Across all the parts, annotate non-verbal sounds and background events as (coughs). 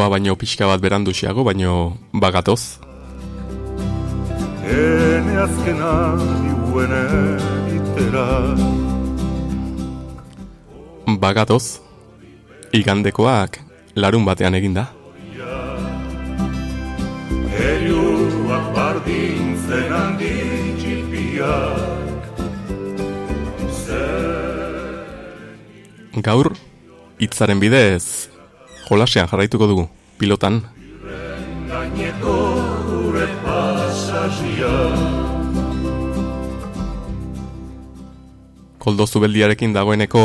Oikoa baino pixka bat berandusiago, baino bagatoz. Ene azkena diuene itera Bagatoz, igandekoak larun batean eginda. Heriuak bardintzen handi txipiak Gaur, hitzaren bidez, jolasean jarraituko dugu, pilotan. Gaineko gure pasazia Koldo zubeldiarekin dagoeneko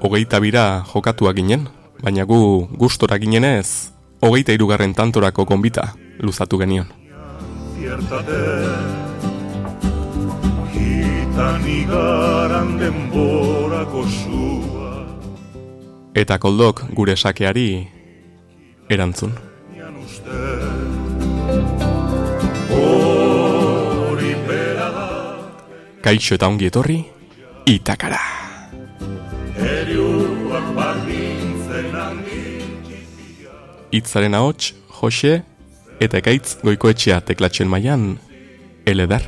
hogeita bira jokatua ginen, baina gu gustora ginenez, hogeita irugarren tantorako konbita luzatu genion. Ziertate Eta koldok gure sakeari erantzun. Kaixo eta ongi etorri, itakara. Itzaren ahots, Jose eta ekaitz goikoetxea teklatzen mailan eledar.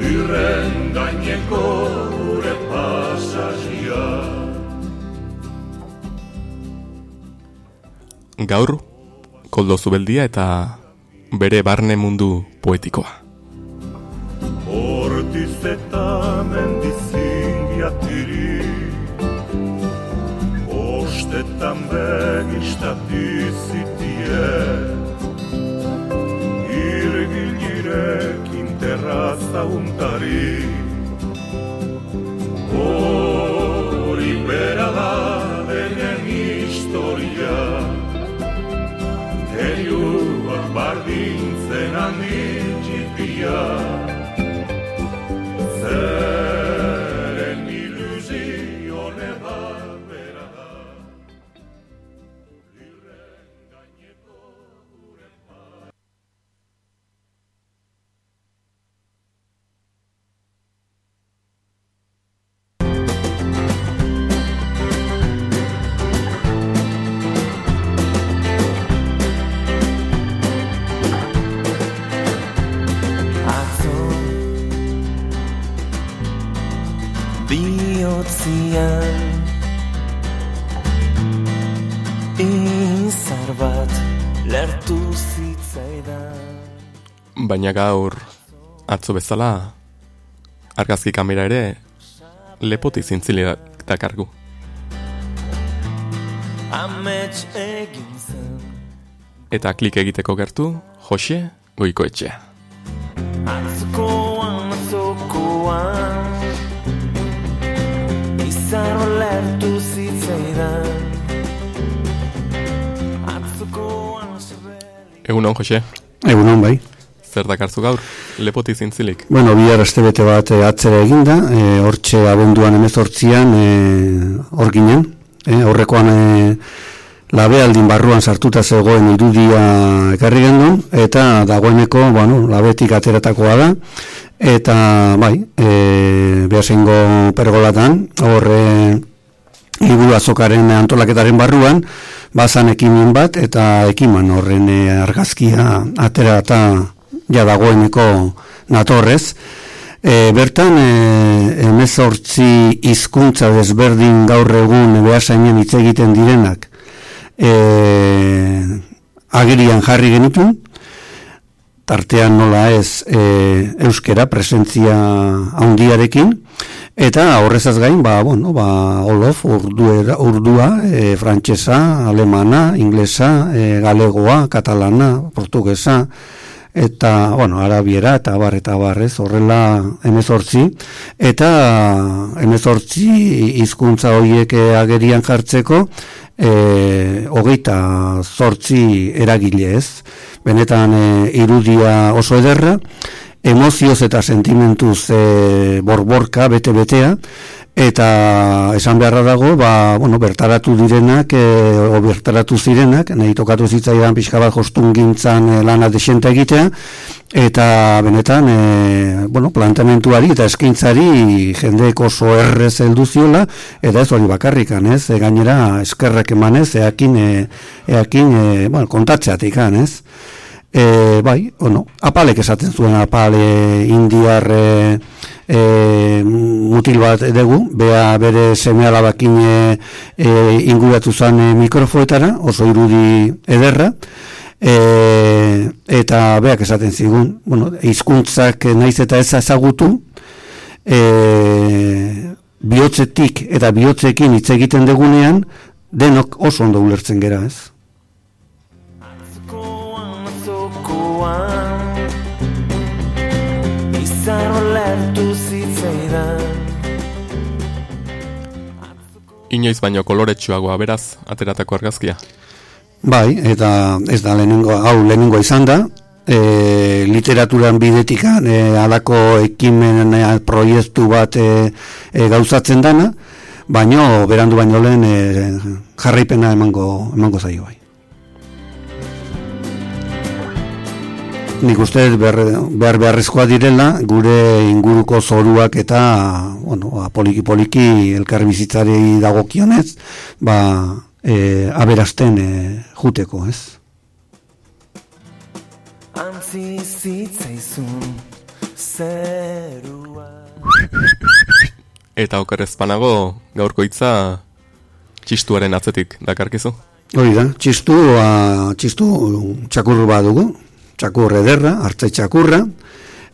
Lurren gaineko Gaur, koldo zubeldia eta bere barne mundu poetikoa. Hortiz eta mendizingiatiri Ostetan begistatizitie Irgilirekin terraza untari Hori Savior. Baina gaur, atzo bezala, argazki kamera ere, lepoti zintzile dakargu. Eta klik egiteko gertu, Jose goikoetxea. Atzokoan, atzokoan Izar bat lertu zitzaidan Atzokoan sebeli Egun hon, Jose, Egunon bai. Zer dakarzu gaur, lepoti zintzilik. Bueno, bihar astebete bat e, atzera eginda, e, hortxe abenduan emezortzian, e, hor ginen, e, horrekoan e, labealdin barruan sartuta zegoen irudia ekarri gendun, eta dagoeneko, bueno, labetik ateratakoa da, eta bai, e, behasengo pergolatan, horre liburu azokaren antolaketaren barruan, bazan ekimen bat, eta ekiman horren argazkia atera eta ja dagoeneko natorrez. E, bertan, e, emezortzi hizkuntza desberdin gaur egun behasainen hitz egiten direnak e, agirian jarri genitun, tartean nola ez e, euskera presentzia handiarekin, eta horrezaz gain, ba, bueno, ba, olof, urduera, urdua, e, frantsesa, alemana, inglesa, e, galegoa, katalana, portugesa, eta, bueno, arabiera, eta bar, eta barrez, horrela emezortzi, eta emezortzi hizkuntza horiek eh, agerian jartzeko, e, hogeita zortzi eragile ez, benetan e, irudia oso ederra, emozioz eta sentimentuz e, borborka, bete-betea, eta esan beharra dago, ba, bueno, bertaratu direnak, e, o bertaratu zirenak, nahi tokatu zitzaidan pixka bat jostun gintzan e, lana desente egitea, eta benetan, e, bueno, plantamentuari eta eskintzari jendeek oso errez heldu ziola, eta ez hori bakarrikan, ez, e, gainera eskerrak emanez, eakin, e, eakin, e, bueno, kontatzeatik, ez, e, bai, ono, apalek esaten zuen apale indiar e, e, mutil bat dugu, bea bere seme alabakin e, e, inguratu zen e, mikrofoetara, oso irudi ederra, e, eta beak esaten zigun, bueno, izkuntzak naiz eta ez ezagutu, e, bihotzetik eta bihotzekin hitz egiten degunean, denok oso ondo ulertzen gera ez. Inoiz baino koloretsuagoa beraz, ateratako argazkia. Bai, eta ez da lehenengo, hau lehenengo izan da, e, literaturan bidetikan e, alako ekimen e, proiektu bat e, e, gauzatzen dana, baino berandu baino lehen e, jarraipena emango, emango zaio bai. Nik uste behar, behar beharrezkoa direla, gure inguruko zoruak eta, bueno, ba, poliki poliki elkar bizitzari dagokionez, ba, e, aberasten e, juteko, ez? Antzi zitzaizun zerua Eta okerrezpanago gaurko hitza txistuaren atzetik dakarkizu. Hori da, txistu, a, txistu txakur bat dugu, txakur ederra, hartzai txakurra,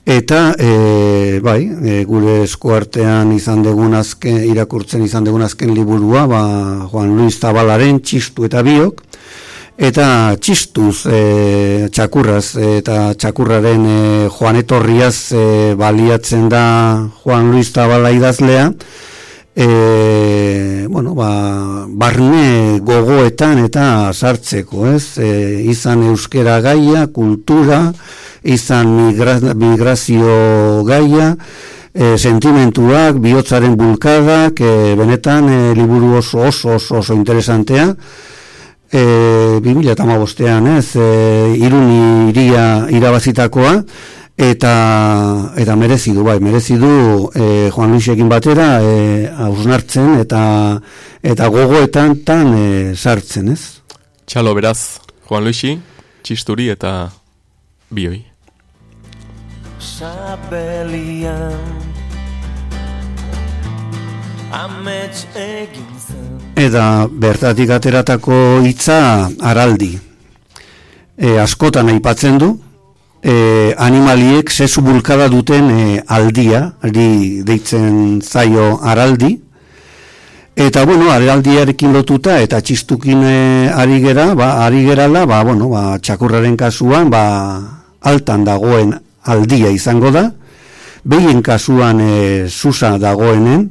eta e, bai, e, gure eskuartean izan dugun azken, irakurtzen izan dugun azken liburua, ba, Juan Luis Zabalaren txistu eta biok, eta txistuz e, txakurraz eta txakurraren e, Juan Etorriaz e, baliatzen da Juan Luis Zabala idazlea, e, bueno, ba, barne gogoetan eta sartzeko, ez? E, izan euskera gaia, kultura, izan migra, migrazio gaia, e, sentimentuak, bihotzaren bulkadak, e, benetan e, liburu oso oso oso, oso interesantea, e, 2008an, ez, e, iruni iria irabazitakoa, eta eta merezi du bai merezi du e, Juan Luisekin batera e, ausnartzen eta eta gogoetan tan e, sartzen ez? Txalo beraz, Juan Luisi, txisturi eta bioi. Sabelian Amets egin zen. Eta bertatik ateratako hitza araldi. E, askotan aipatzen du e, animaliek sesu bulkada duten e, aldia, aldi deitzen zaio araldi, eta bueno, araldiarekin lotuta eta txistukin e, ari gera, ba, ari gerala, ba, bueno, ba, txakurraren kasuan, ba, altan dagoen aldia izango da, behien kasuan e, susa dagoenen,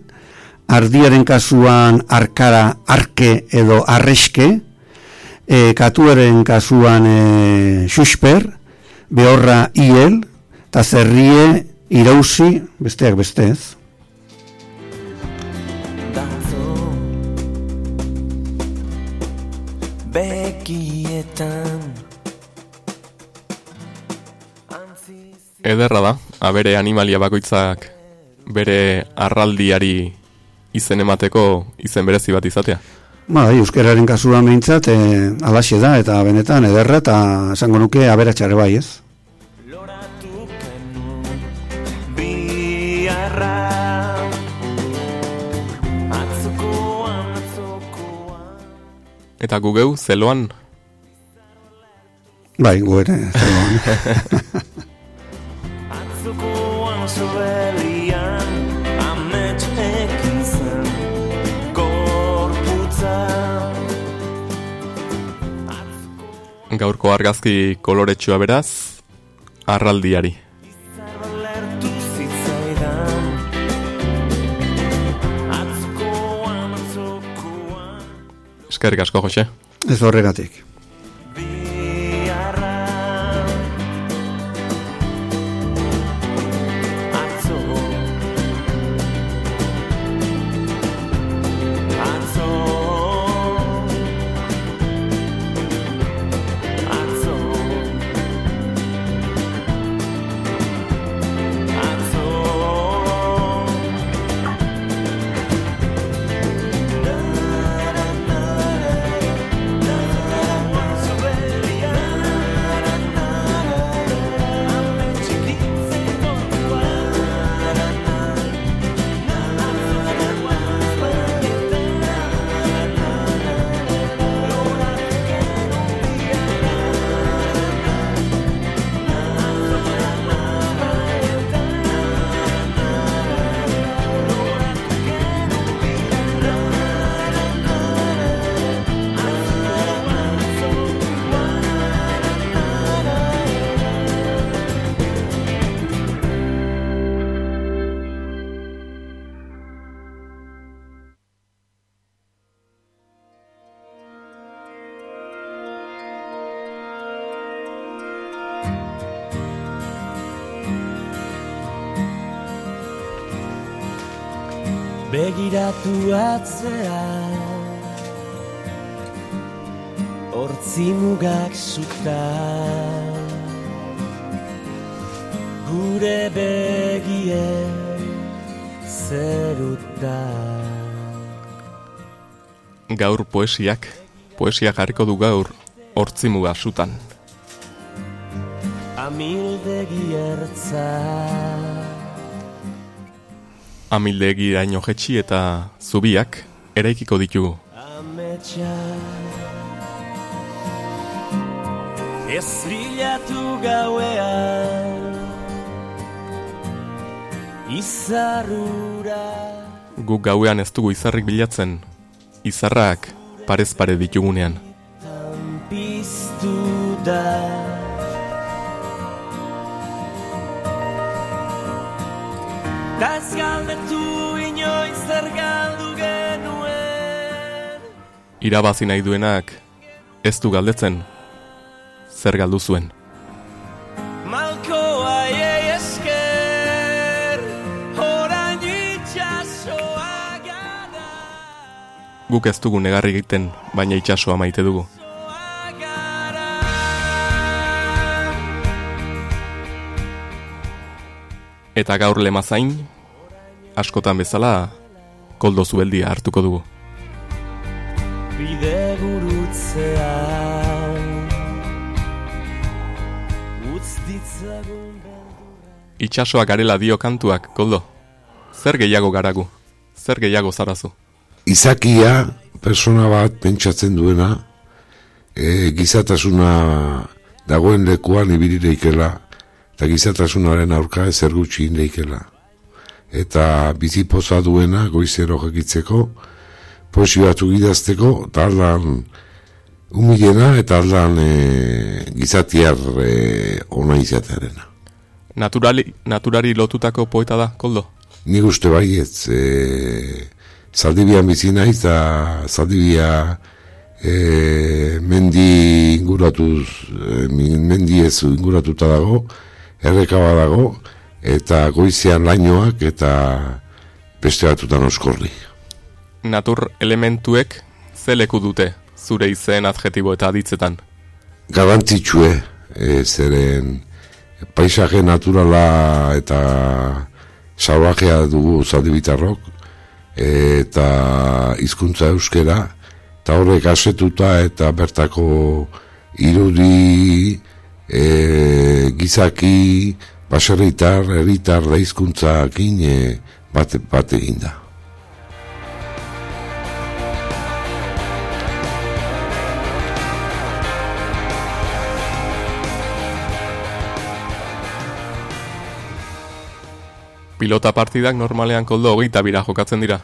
ardiaren kasuan arkara arke edo arreske, e, katuaren kasuan e, xusper, behorra iel, eta zerrie irauzi, besteak bestez. Datzo Bekietan Ederra da, abere animalia bakoitzak bere arraldiari izen emateko izen berezi bat izatea. Ba, euskararen kasuan behintzat, e, alaxe da, eta benetan ederra, eta esango nuke aberatxare bai, ez? Eta gu geu, zeloan, Bai, gu ere. zegoen. (laughs) gaurko argazki koloretsua beraz, arraldiari. Eskerrik asko, Jose. Ez horregatik. Begiratu atzea Hortzi mugak suta Gure begie zeruta Gaur poesiak, poesia jarriko du gaur, hortzimuga sutan. Amildegi ertza Amildegi iraino jetxi eta zubiak eraikiko ditugu. ametsa Ez bilatu gauean Izarrura Guk gauean ez dugu izarrik bilatzen, izarrak parez pare ditugunean. piztu Da Irabazi nahi duenak ez du galdetzen, zer galdu zuen. Malkoa esker gara Guk ez dugu negarri egiten, baina itsasoa maite dugu. Eta gaur lemazain, askotan bezala, koldo zubeldia hartuko dugu. Bide gurutzean Utz ditzagun Itxasoa garela dio kantuak, koldo. Zer gehiago garagu, zer gehiago zarazu. izakia persona bat pentsatzen duena e, gizatasuna dagoen lekuan ibili daikela eta gizatasunaren aurka ezer gutxi egin daikela eta bizi poza duena goizero jakitzeko poesi batzuk idazteko eta aldan humilena eta aldan e, gizatiar e, ona izatearena Naturali, naturari lotutako poeta da, koldo? Nik uste baietz, e, zaldibian bizi naiz eta zaldibia e, mendi inguratuz, e, mendi ez inguratuta dago, errekaba dago, eta goizean lainoak eta beste batutan oskorri. Natur elementuek ze leku dute zure izen adjetibo eta aditzetan. Garrantzitsue, e, zeren paisaje naturala eta salvajea dugu zaldibitarrok, eta hizkuntza euskera, eta horrek asetuta eta bertako irudi, e, gizaki, baserritar, herritar, da hizkuntzakin e, bat, bat egin da. Pilota partidak normalean koldo hogeita bira jokatzen dira.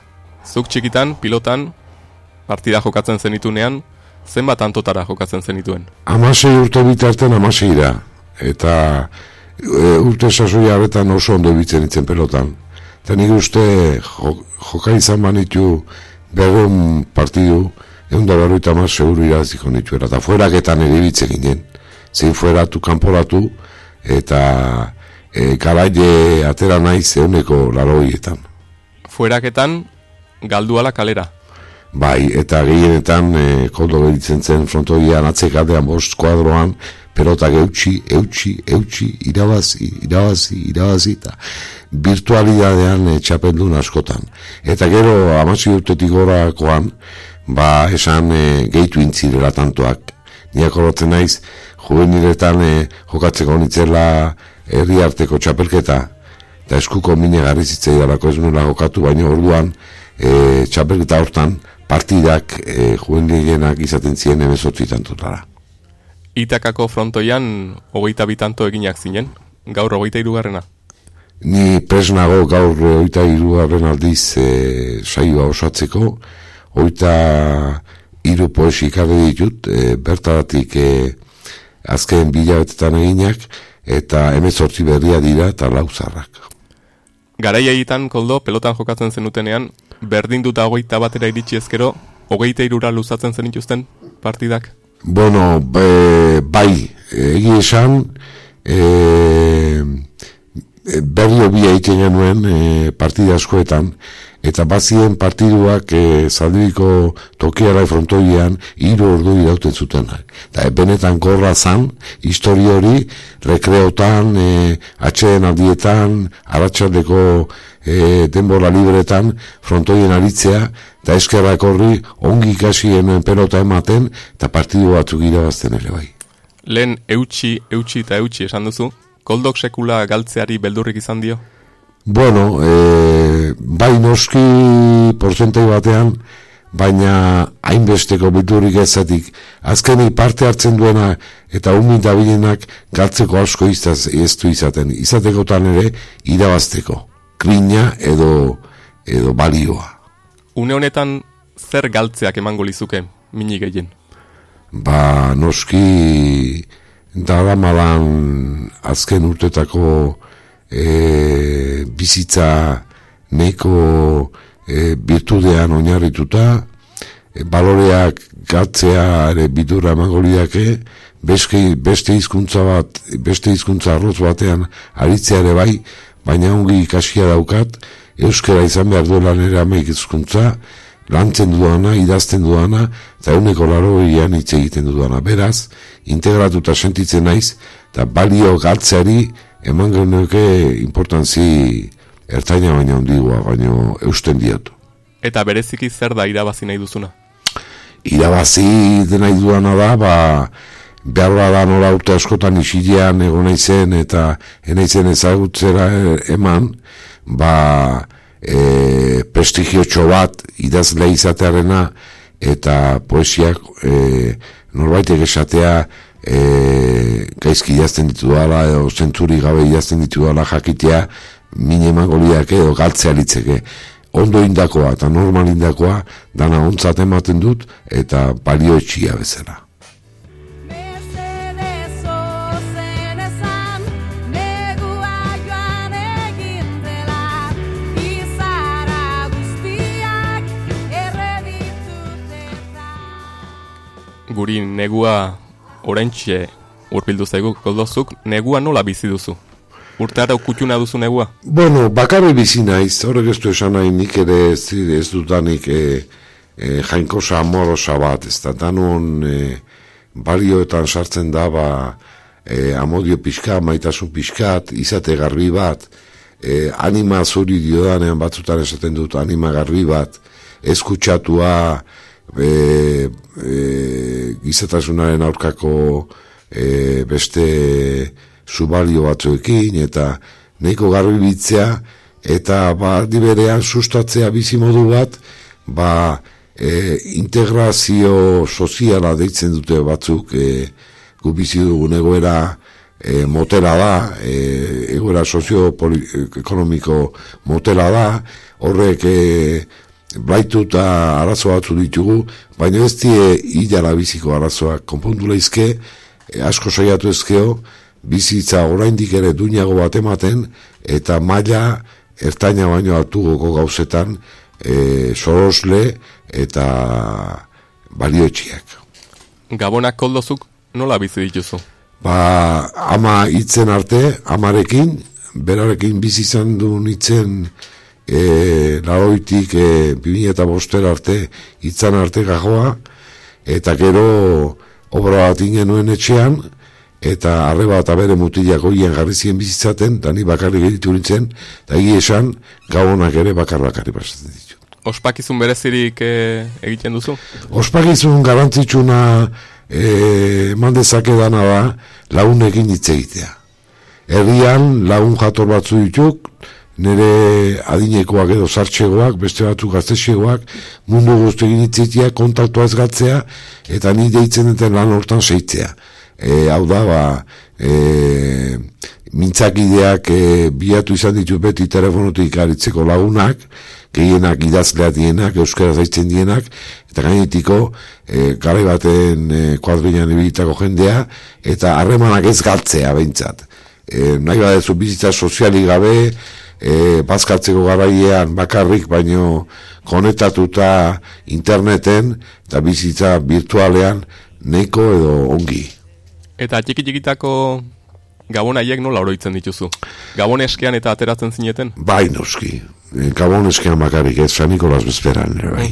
Zuk txikitan, pilotan, partida jokatzen zenitunean, zenbat antotara jokatzen zenituen. Amasei urte bitarten amasei da. Eta e, urte sasoi horretan oso ondo ibitzen itzen pelotan. Eta nik uste jo, joka izan banitu berron partidu, egun da berroita mas seguru iraziko nituera. Eta fueraketan ere ibitzen ginen. Zein fueratu, kanporatu, eta e, garaile atera naiz euneko laroietan. Fueraketan, galduala kalera. Bai, eta gehienetan e, koldo beritzen zen frontoian atzekatean bost kuadroan, pelotak eutxi, eutxi, eutxi, irabazi, irabazi, irabazi, eta virtualidadean e, txapeldun askotan. Eta gero, amasi urtetik gorakoan, ba, esan e, gehitu intzirela tantoak. Niak orotzen naiz, juveniletan e, jokatzeko nitzela herri arteko txapelketa, eta eskuko mine garri zitzaidalako ez nuela jokatu, baina orduan e, txapelketa hortan partidak e, juvenilienak izaten ziren emezotzi tantotara. Itakako frontoian hogeita bitanto eginak zinen, gaur hogeita irugarrena. Ni presnago gaur oita irugarren aldiz e, saioa osatzeko, oita hiru poesi ikarri ditut, e, bertaratik e, azken bilabetetan eginak, eta emezortzi berria dira eta lauzarrak. Garai egiten koldo pelotan jokatzen zenutenean, berdinduta hogeita batera iritsi ezkero, hogeita irura luzatzen zenituzten partidak. Bueno, be, bai, egi esan, e, e, berri hobia egiten genuen e, partida askoetan, eta bazien partiduak e, zaldibiko tokiara frontoian hiru ordu irauten zutenak. Eta benetan gorra zan, histori hori, rekreotan, e, atxeden aldietan, aratsaldeko e, denbora libretan, frontoien aritzea, eta eskerrak horri ongi ikasi hemen pelota ematen, eta partidu batzuk irabazten ere bai. Lehen eutxi, eutxi eta eutxi esan duzu, koldok sekula galtzeari beldurrik izan dio? Bueno, e, bai noski porzentai batean, baina hainbesteko biturrik ezatik. Azkenik parte hartzen duena eta umin dabilenak galtzeko asko izaz, ez du izaten. Izatekotan ere irabazteko. Krina edo, edo balioa. Une honetan zer galtzeak emango lizuke mini gehien? Ba noski daramalan azken urtetako e, bizitza neko e, birtudean oinarrituta, e, baloreak gatzea ere bidura emango liake, beste, beste hizkuntza bat, beste hizkuntza arroz batean aritzea ere bai, baina ongi ikasia daukat, euskera izan behar duela nire ameik hizkuntza, lantzen dudana, idazten dudana, eta euneko laro hitz egiten dudana. Beraz, integratuta sentitzen naiz, eta balio galtzeari eman genuke importantzi ertaina baina ondigua, baina eusten diotu. Eta bereziki zer da irabazi nahi duzuna? Irabazi nahi duana da, ba, behar da nora urte askotan isilean egon naizen eta enaizen ezagutzera eman, ba, e, prestigiotxo bat idazle izatearena eta poesiak e, norbaitek esatea e, gaizki idazten ditu dala edo zentzuri gabe idazten ditu dala jakitea mine emango liak edo galtzea litzeke. Ondo indakoa eta normal indakoa dana ontzat ematen dut eta balio etxia bezala Guri negua oraintxe urbildu zaigu koldozuk, negua nola bizi duzu? Urte ara kutxuna duzu negua? Bueno, bakarri bizi naiz, horrek ez du esan nahi nik ere ez, ez dutanik e, e, jainkosa amorosa bat, ez da, danon e, balioetan sartzen da, ba, e, amodio pixka, maitasun pixkat, izate garbi bat, e, anima zuri diodanean batzutan esaten dut, anima garbi bat, eskutsatua, e, e, gizatasunaren aurkako e, beste subalio batzuekin eta nahiko garbi bitzea eta ba berean sustatzea bizi modu bat ba e, integrazio soziala deitzen dute batzuk e, gu bizi dugun egoera e, motela da e, egoera sozio-ekonomiko motela da horrek e, blaitu eta arazo batzu ditugu, baina ez die hilala biziko arazoak konpondu leizke, e, asko saiatu ezkeo, bizitza oraindik ere duinago bat ematen, eta maila ertaina baino altugoko gauzetan e, sorosle eta balioetxiak. Gabonak koldozuk nola bizi dituzu? Ba, ama hitzen arte, amarekin, berarekin bizi izan du nitzen e, laroitik e, 2000 eta boster arte, hitzan arte gajoa, eta gero obra bat ingenuen etxean, eta arreba eta bere mutilak hoien jarri ziren bizitzaten, da ni bakarrik editu nintzen, eta egi esan, gabonak ere bakar bakarri pasatzen ditu. Ospakizun berezirik e, egiten duzu? Ospakizun garantzitsuna e, eman dezake dana da lagunekin hitz egitea. Herrian lagun jator batzu dituk, nire adinekoak edo sartxegoak, beste batzuk gaztexegoak, mundu guztekin hitzitea, kontaktua ez gatzea, eta ni deitzen duten lan hortan seitzea. E, hau da, ba, e, mintzakideak e, biatu izan ditu beti telefonotik aritzeko lagunak, gehienak idazlea dienak, euskara zaitzen dienak, eta gainetiko e, garai baten e, kuadrilan ibilitako jendea, eta harremanak ez galtzea behintzat. E, nahi badezu bizitza sozialik gabe, e, bazkatzeko garailean bakarrik, baino konektatuta interneten, eta bizitza virtualean, neiko edo ongi. Eta txiki txikitako Gabon haiek nola oroitzen dituzu? Gabon eskean eta ateratzen zineten? Bai, noski. E, Gabon eskean makarik ez, San Nikolas bezperan, bai.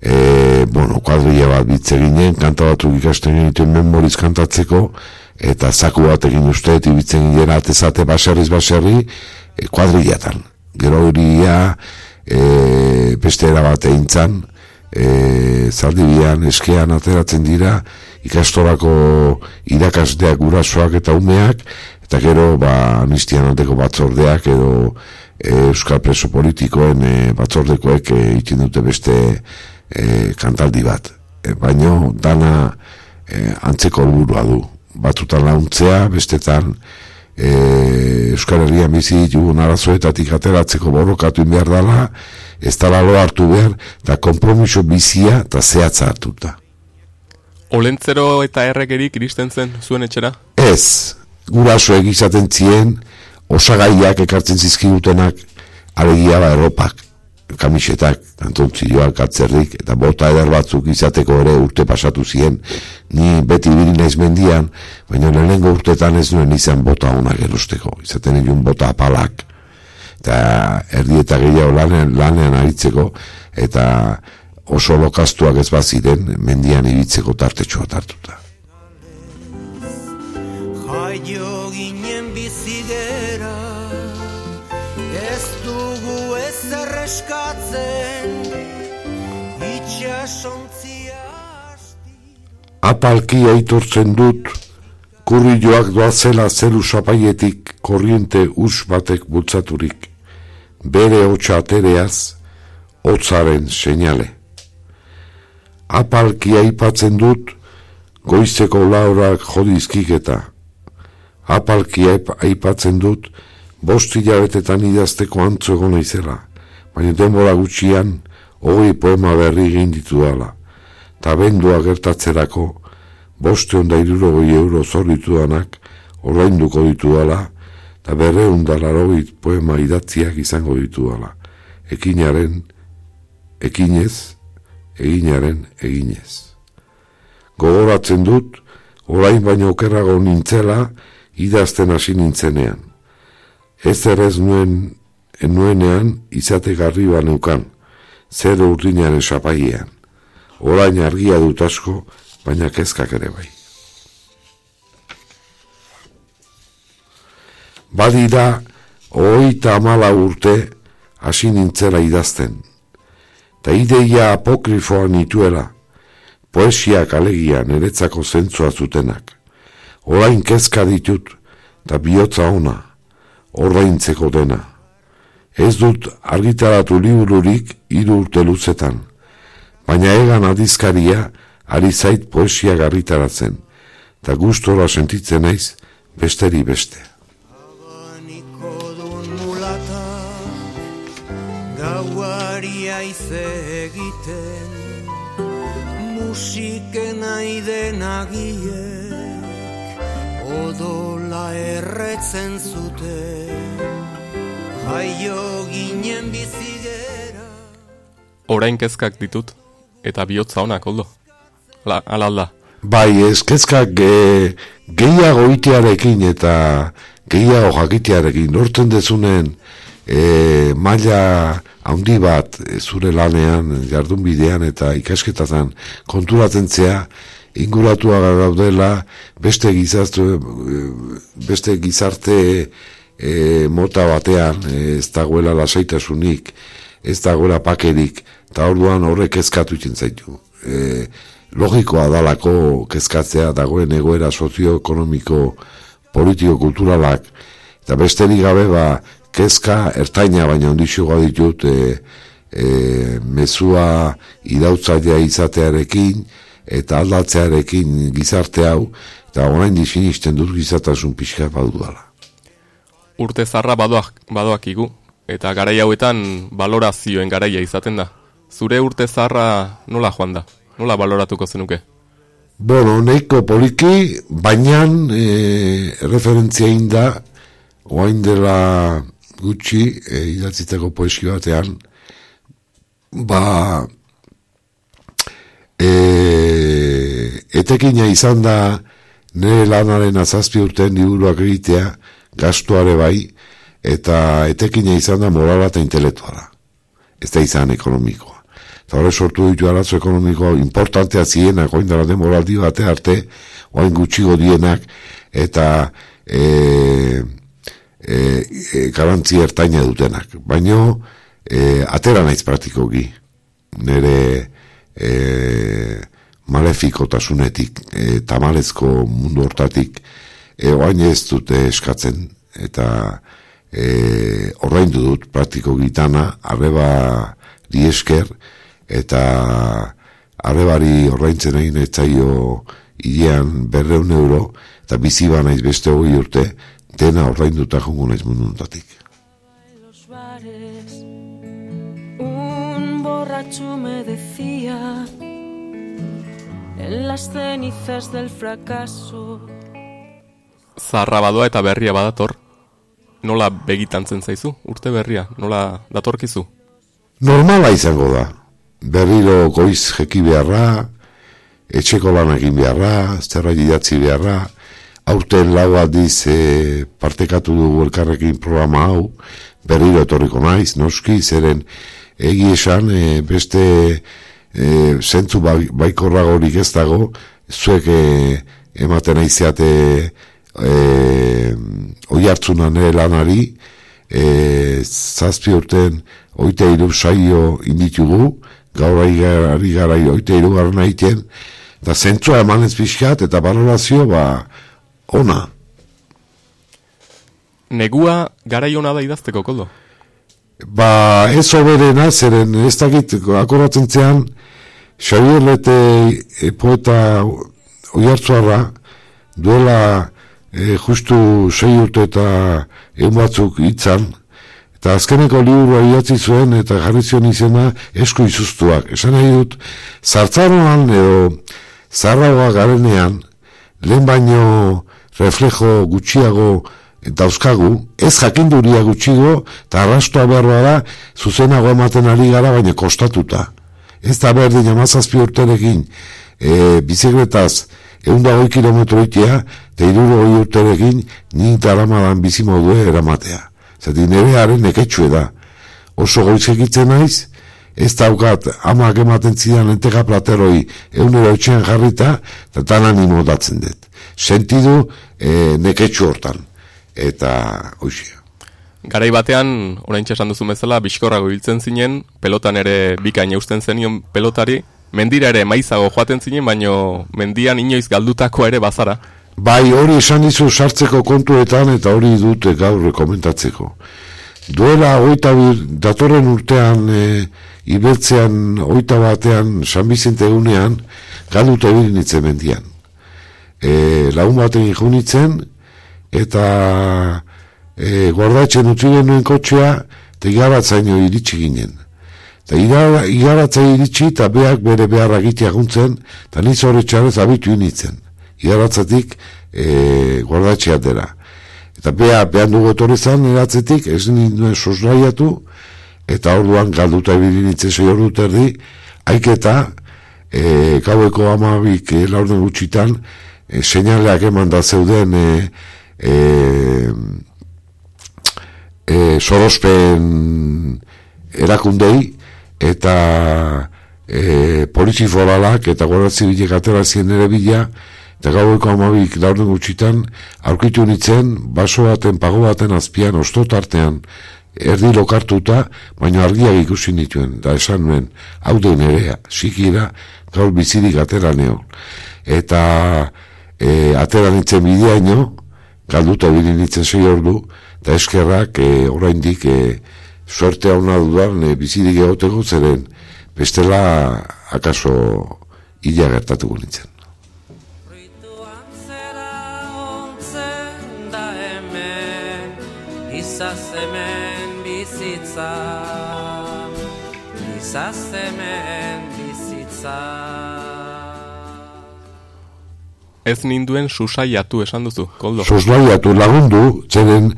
e, bueno, kuadrilla bat bitze ginen, kanta batzuk ikasten genituen memoriz kantatzeko, eta zaku bat egin uste, ibitzen ginen atezate baserriz baserri, e, kuadrillatan. Gero hori ja, e, beste era bat egin zan, e, zaldibian, eskean ateratzen dira, ikastorako irakasleak gurasoak eta umeak, eta gero ba, amnistian aldeko batzordeak edo e, Euskal Preso Politikoen e, batzordekoek e, ikin dute beste e, kantaldi bat. E, baino dana e, antzeko helburua du. Batzutan launtzea, bestetan e, Euskal Herrian bizi ditugun arazoetatik ateratzeko borrokatu behar dala, ez lo hartu behar, eta kompromiso bizia eta zehatza hartuta. Olentzero eta erregerik iristen zen zuen etxera? Ez, gurasoek izaten zien, osagaiak ekartzen zizkidutenak, alegia ba erropak, kamisetak, antontzioak, atzerrik, eta bota eder batzuk izateko ere urte pasatu zien, ni beti ibili naiz mendian, baina lehenengo urtetan ez nuen izan bota onak erosteko, izaten egin bota apalak, eta erdi eta gehiago lanean, lanean aritzeko, eta oso lokastuak ez baziren, mendian ibitzeko tartetxoa tartuta. Jaio eskatzen Itxasontzia apalki aitortzen dut, kurrilloak doazela zeru sapaietik korriente us batek bultzaturik, bere hotxa atereaz, hotzaren seinale. Apalki aipatzen dut, goizeko laurak jodizkik eta, apalki aip- aipatzen dut, bost hilabetetan idazteko antzo egon naizela, baina denbora gutxian, hogei poema berri egin ditu dala eta bendua gertatzerako bosteon da irurogoi euro zor ditudanak ordainduko ditu dala eta berreun da larogit poema idatziak izango ditu dala ekinaren ekinez eginaren eginez. Gogoratzen dut orain baino okerrago nintzela idazten hasi nintzenean. Ez errez nuen enuenean izate garri baneukan zer urdinaren sapaiean orain argia dut asko, baina kezkak ere bai. Badira, oita amala urte hasi nintzela idazten. Ta ideia apokrifoa nituela, poesiak alegia niretzako zentzua zutenak. Orain kezka ditut, eta bihotza ona, ordaintzeko dena. Ez dut argitaratu libururik hiru urte luzetan baina egan adizkaria ari zait poesia garritaratzen, eta gustora sentitzen naiz besteri beste. Mulata Gauari aize egiten Musiken aiden agiek Odola erretzen zuten Jaio ginen bizigera Orain kezkak ditut, eta bihotza onak, oldo. La, ala. Bai, ez kezkak ge, gehiago itearekin eta gehiago jakitearekin lortzen dezunen e, maila handi bat e, zure lanean, jardun bidean eta ikasketatan konturatzen zea, inguratua gaudela beste gizarte, beste gizarte e, mota batean, e, ez dagoela lasaitasunik, ez dagoela pakerik, eta orduan horrek kezkatu zaitu. E, logikoa dalako kezkatzea dagoen egoera sozioekonomiko politiko-kulturalak, eta besterik gabe ba, kezka ertaina baina ondixoa ditut e, e, mezua idautzailea izatearekin eta aldatzearekin gizarte hau, eta orain difinisten dut gizatasun pixka badudala. Urte zarra badoak, badoakigu, eta garai hauetan balorazioen garaia izaten da. Zure urte zarra nola joan da? Nola baloratuko zenuke? Bueno, neiko poliki, baina e, referentzia inda, oain dela gutxi, e, idatzitako poesio batean, ba, e, etekina izan da nire lanaren azazpi urtean liburuak egitea, gastuare bai, eta etekina izan da morala eta intelektuala. Ez da izan ekonomikoa. Eta horre sortu ditu arazo ekonomikoa importantea zienak, oin dara demoraldi bate arte, oin gutxigo dienak, eta e, e, e, garantzi ertaina dutenak. Baino, e, atera naiz praktikoki, nire e, malefikotasunetik, e, tamalezko mundu hortatik, e, ez dute eskatzen, eta e, ordaindu dut praktiko gitana, arreba esker, eta arrebari ordaintzen egin etzaio idean berreun euro, eta bizi ba naiz beste hori urte, dena ordainduta jongo naiz munduntatik. Un borracho me decía en las cenizas del fracaso. Zaharra badoa eta berria badator, nola begitantzen zaizu, urte berria, nola datorkizu? Normala izango da. Berriro goiz jeki beharra, etxeko lanak egin beharra, zerra idatzi beharra, aurten lau aldiz e, partekatu dugu elkarrekin programa hau, berriro etorriko naiz, noski, zeren egi esan e, beste e, zentzu bai, baikorragorik ez dago, zuek e, ematen aizeate e, oi hartzuna nire lanari, e, zazpi urten oite iru saio inditugu, gaur ari gara, oite iru garrana egiten, eta zentzua eman ez pixkat, eta balorazio, ba, ona. Negua garai ona da idazteko, koldo? Ba, ez oberena, zeren ez dakit, akoratzen zean, Xavier Lete e, poeta oiartzuarra, duela e, justu sei urte eta egun batzuk hitzan, eta azkeneko liburua idatzi zuen eta jarri zion izena esku izuztuak. Esan nahi dut, zartzaroan edo zarragoa garenean, lehen baino reflejo gutxiago dauzkagu, ez jakinduria gutxigo, eta arrastoa beharroa da, zuzenago ematen ari gara, baina kostatuta. Ez da berdin amazazpi urterekin, e, bizikletaz, egun da goi kilometro itea, eta iruro goi urterekin, nik daramadan bizimodu eramatea. Zati nerearen neketxue da. Oso goizkekitzen naiz, ez daukat amak ematen zidan enteka plateroi eunero etxean jarrita, eta tan animo datzen dut. Sentidu e, neketxu hortan. Eta, hoxia. Garai batean, orain esan duzu bezala, bizkorrago hiltzen zinen, pelotan ere bikain eusten zenion pelotari, mendira ere maizago joaten zinen, baino mendian inoiz galdutakoa ere bazara. Bai, hori esan dizu sartzeko kontuetan eta hori dute gaur komentatzeko. Duela oita bir, datorren urtean e, ibeltzean oita batean San Bizente egunean galduta ibili nintzen mendian. E, lagun baten junitzen eta e, guardatzen utzi genuen kotxea eta igaratzaino iritsi ginen. Eta igar- igaratzaino iritsi eta beak bere beharra gitea guntzen eta niz horre txarrez abitu initzen. Igaratzatik e, guardatxeat dela. Eta bea, behan dugu etorri zan, eratzetik, ez ninduen sosraiatu, eta orduan galduta ibili nintzen sei ordu terdi, aiketa, e, gaueko amabik e, laurden gutxitan, e, seinaleak eman da zeuden e, e, e, sorospen erakundei, eta e, polizi foralak eta guarda zibilek atera zien ere bila, eta gaueko amabik laurden gutxitan, aurkitu nintzen, baso baten, pago baten azpian, ostotartean, erdi lokartuta, baina argiak ikusi nituen, da esan nuen, hau den ere, sikira, gaur bizirik atera neon. Eta e, atera nintzen bideaino, galduta bili nintzen sei ordu, eta eskerrak e, oraindik e, suerte hona dudan e, bizirik egoteko zeren, bestela akaso ila gertatuko nintzen. Izaz hemen bizitza, izaz hemen bizitza. Ez ninduen susaiatu esan duzu, koldo. soslaiatu lagundu, zeren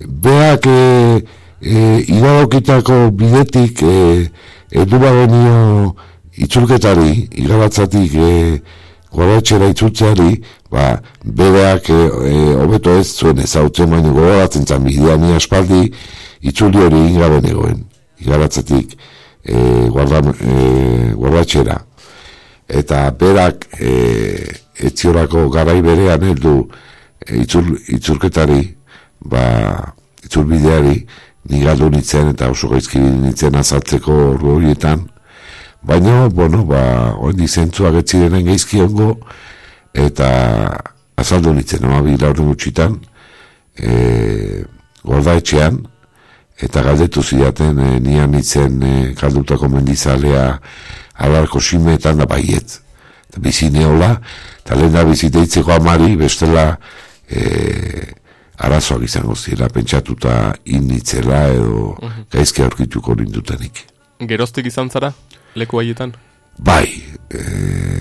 beak e, e, iradokitako bidetik e, edu bagenio itzulketari, igaratzatik e, guaratxera itzultzeari, ba, bereak e, e, hobeto ez zuen ezautzen baino gogoratzen zan bidean aspaldi itzuli hori ingaben egoen, igaratzetik e, guarda, e, guardatxera. Eta berak e, etziorako garai berean heldu e, itzul, itzulketari, ba, itzulbideari, ni galdu nintzen eta oso gaizki nintzen azaltzeko ordu horietan, baina, bueno, ba, oen dizentzua getzirenen gaizki ongo, eta azaldu nintzen, ama bi laurren gutxitan, e, gorda etxean, eta galdetu zidaten e, nian nintzen e, galdutako mendizalea alarko simeetan da baiet. Eta bizi neola, eta lehen da biziteitzeko amari, bestela e, arazoak izango zira, pentsatuta initzela edo gaizki aurkituko nindutenik. Geroztik izan zara, leku haietan? Bai, e,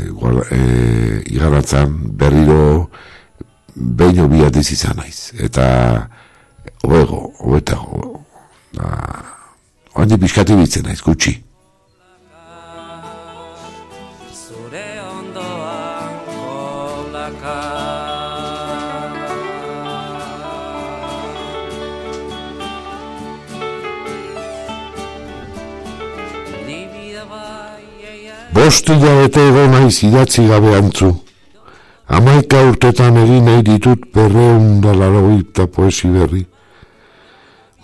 guarda, e, igaratzen berriro behin hobi aldiz izan naiz. Eta hobego, hobetago. Da, Oandi pixkati bitzen naiz, gutxi. Bost hilabete egon naiz idatzi gabe antzu. Hamaika urtetan egin nahi ditut berreun da laroita poesi berri.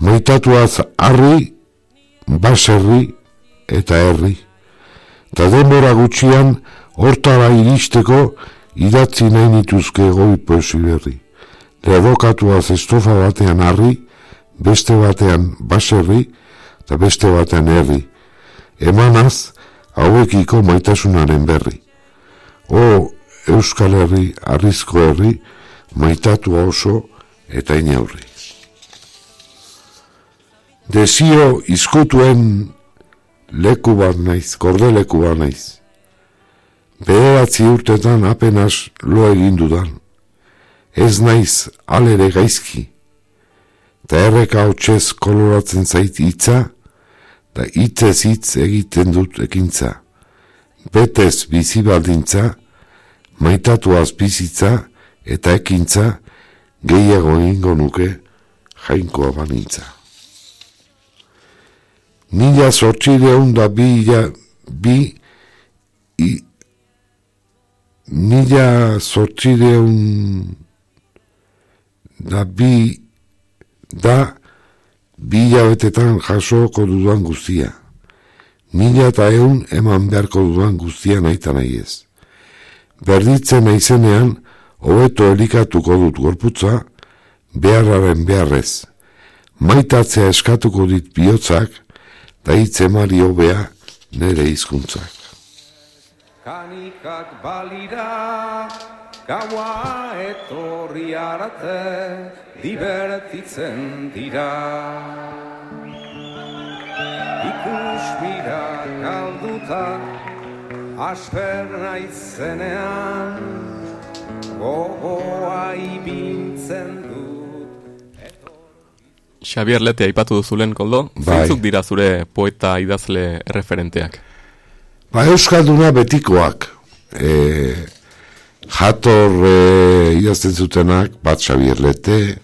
Maitatuaz harri, baserri eta herri. Ta denbora gutxian hortara iristeko idatzi nahi nituzke goi poesi berri. Lerokatuaz estofa batean harri, beste batean baserri eta beste batean herri. Emanaz, hauekiko maitasunaren berri. O, Euskal Herri, arrizko herri, maitatua oso eta inaurri. Desio izkutuen leku bat naiz, korde leku bat naiz. Bederatzi urtetan apenas lo egin dudan. Ez naiz alere gaizki. Ta erreka hotxez koloratzen zait hitza, da hitzez hitz egiten dut ekintza. Betez bizi baldintza, maitatuaz bizitza eta ekintza gehiago egingo nuke jainkoa banintza. Mila sortxireun da bi, ila- bi i, mila sortxireun da bi da bi hilabetetan jasoko dudan guztia. Mila eta eun eman beharko dudan guztia nahi eta nahi ez. Berditzen naizenean, hobeto elikatuko dut gorputza, beharraren beharrez. Maitatzea eskatuko dit bihotzak, da hitzemari hobea nere hizkuntzak. Kanikak balira, gaua etorri arte, divertitzen dira. Ikus mira galduta, asper naizenean, gogoa ibintzen dut. Xabier Lete aipatu duzulen koldo, Bai. zeintzuk dira zure poeta idazle referenteak? Ba, Euskalduna betikoak. E, jator e, idazten zutenak, bat Xabier Lete,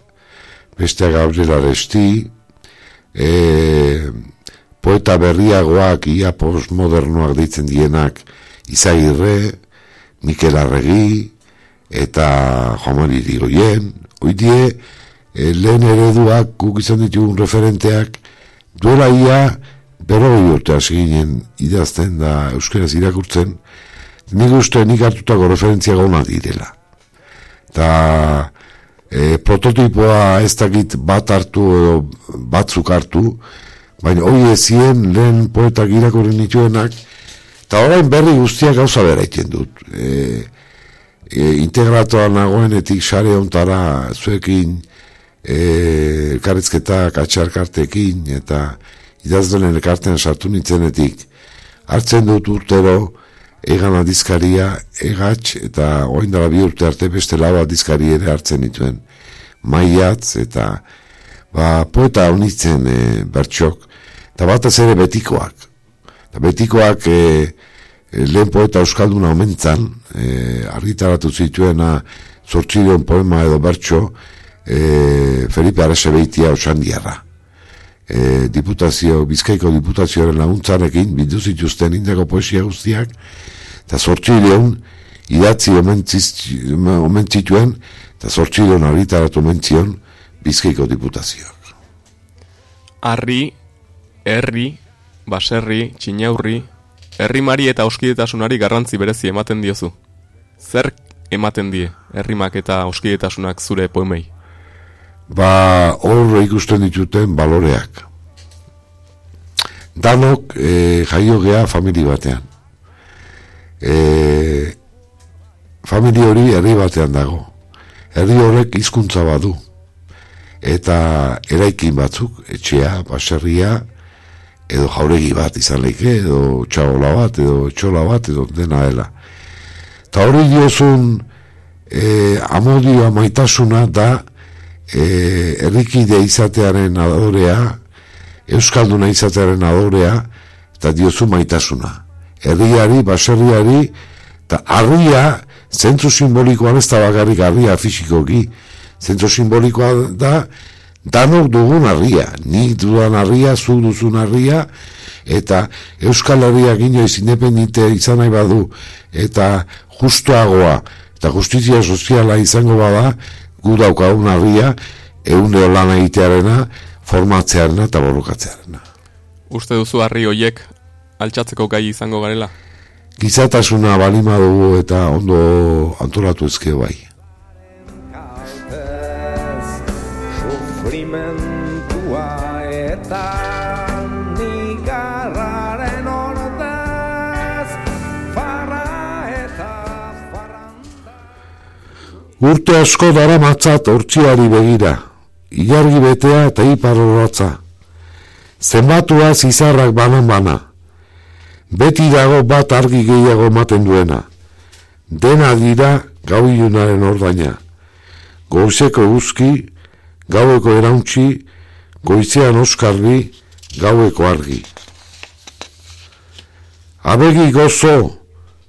bestea Gabriel Aresti, e, poeta berriagoak, ia postmodernoak deitzen dienak, Izagirre, Mikel Arregi, eta Joan Irigoyen, oidie, e, lehen ereduak guk izan ditugun referenteak, duela ia, berrogei urte hasi ginen idazten da euskeraz irakurtzen, nik uste nik hartutako referentzia gauna direla. Ta e, prototipoa ez dakit bat hartu edo batzuk hartu, baina hoi ezien lehen poetak irakurri nituenak, eta orain berri guztiak gauza bera egiten dut. E, e, integratoa nagoenetik sare ontara zuekin e, elkarrizketak atxarkartekin eta idazdonen elkartean sartu nintzenetik hartzen dut urtero egan aldizkaria egatx eta oin dara bi urte arte beste lau aldizkari ere hartzen dituen. Maiatz eta ba, poeta honitzen e, bertxok. Eta batez ere betikoak. Eta betikoak e, e, lehen poeta euskalduna omentzan, e, argitaratu zituena zortzileon poema edo bertso, e, Felipe Arasebeitia Otsandiarra. E, diputazio, Bizkaiko diputazioaren laguntzarekin, bildu zituzten indako poesia guztiak, eta zortzileon idatzi omen zituen, eta zortzileon argitaratu omen zion Bizkaiko diputazioak. Arri, herri, baserri, txinaurri, herrimari eta oskidetasunari garrantzi berezi ematen diozu. Zer ematen die herrimak eta oskidetasunak zure poemei? ba hor ikusten dituten baloreak. Danok e, jaio gea famili batean. E, famili hori herri batean dago. Herri horrek hizkuntza badu. Eta eraikin batzuk, etxea, baserria, edo jauregi bat izan leike, edo txabola bat, edo etxola bat, edo dena dela. Eta hori diozun e, amodioa maitasuna da e, errikide izatearen adorea, euskalduna izatearen adorea, eta diozu maitasuna. Herriari, baserriari, eta harria, zentru simbolikoan ez da bakarrik harria fisikoki, zentru simbolikoa da, danok dugun harria, nik dudan harria, zu duzun harria, eta Euskal Herriak inoiz independente izan nahi badu, eta justuagoa, eta justizia soziala izango bada, gu daukagun harria, eune lan egitearena, formatzearena eta borrokatzearena. Uste duzu harri hoiek altxatzeko gai izango garela? Gizatasuna balima dugu eta ondo antolatu ezke bai. kaltez sufrimentua eta nigarraren ordez farra eta farranta Urte asko dara matzat hortziari begira, ilargi betea eta ipar horratza. Zenbatua zizarrak banan bana. Beti dago bat argi gehiago ematen duena. Dena dira gau ilunaren ordaina. Goizeko uzki, gaueko erauntzi, goizean oskarbi, gaueko argi. Abegi gozo,